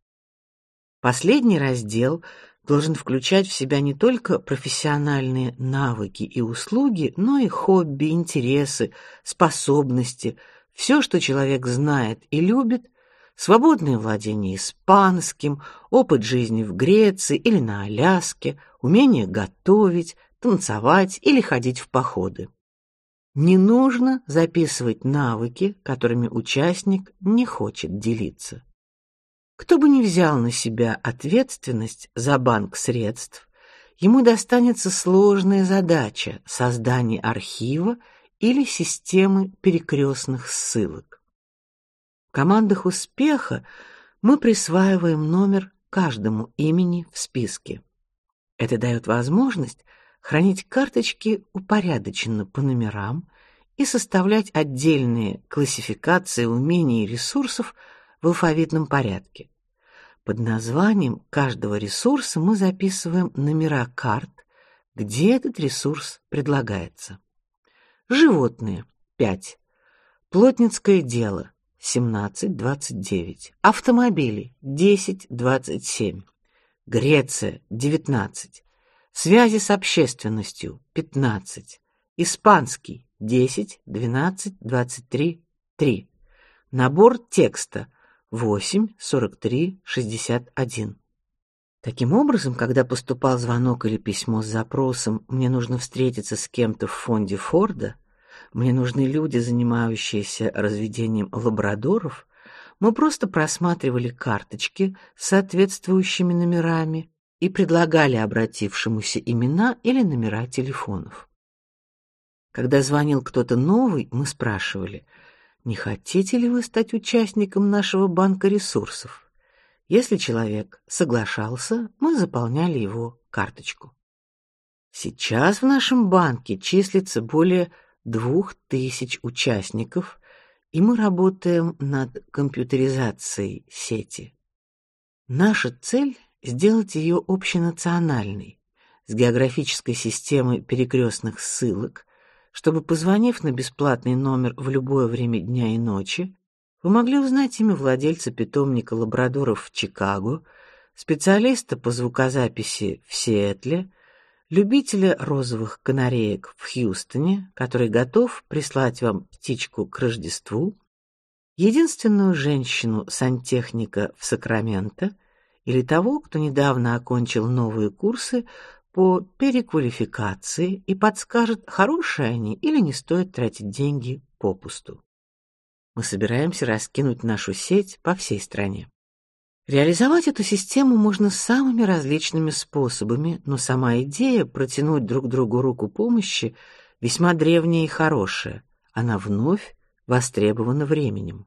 Последний раздел должен включать в себя не только профессиональные навыки и услуги, но и хобби, интересы, способности, все, что человек знает и любит, свободное владение испанским, опыт жизни в Греции или на Аляске, умение готовить, танцевать или ходить в походы. Не нужно записывать навыки, которыми участник не хочет делиться. Кто бы ни взял на себя ответственность за банк средств, ему достанется сложная задача создания архива или системы перекрестных ссылок. В командах успеха мы присваиваем номер каждому имени в списке. Это дает возможность хранить карточки упорядоченно по номерам и составлять отдельные классификации умений и ресурсов в алфавитном порядке. Под названием каждого ресурса мы записываем номера карт, где этот ресурс предлагается. Животные 5. Плотницкое дело 17-29. Автомобили 10-27. Греция 19. Связи с общественностью 15. Испанский 10, 12, 23, 3. Набор текста 8, 43, 61. Таким образом, когда поступал звонок или письмо с запросом «мне нужно встретиться с кем-то в фонде Форда», мне нужны люди, занимающиеся разведением лабрадоров, мы просто просматривали карточки с соответствующими номерами и предлагали обратившемуся имена или номера телефонов. Когда звонил кто-то новый, мы спрашивали: "Не хотите ли вы стать участником нашего банка ресурсов?" Если человек соглашался, мы заполняли его карточку. Сейчас в нашем банке числится более двух тысяч участников, и мы работаем над компьютеризацией сети. Наша цель сделать ее общенациональной, с географической системой перекрестных ссылок, чтобы позвонив на бесплатный номер в любое время дня и ночи, вы могли узнать имя владельца питомника лабрадоров в Чикаго, специалиста по звукозаписи в Сиэтле, любителя розовых канареек в Хьюстоне, который готов прислать вам птичку к Рождеству, единственную женщину-сантехника в Сакраменто или того, кто недавно окончил новые курсы по переквалификации и подскажет, хорошие они или не стоит тратить деньги попусту. Мы собираемся раскинуть нашу сеть по всей стране. Реализовать эту систему можно самыми различными способами, но сама идея протянуть друг другу руку помощи весьма древняя и хорошая. Она вновь востребована временем.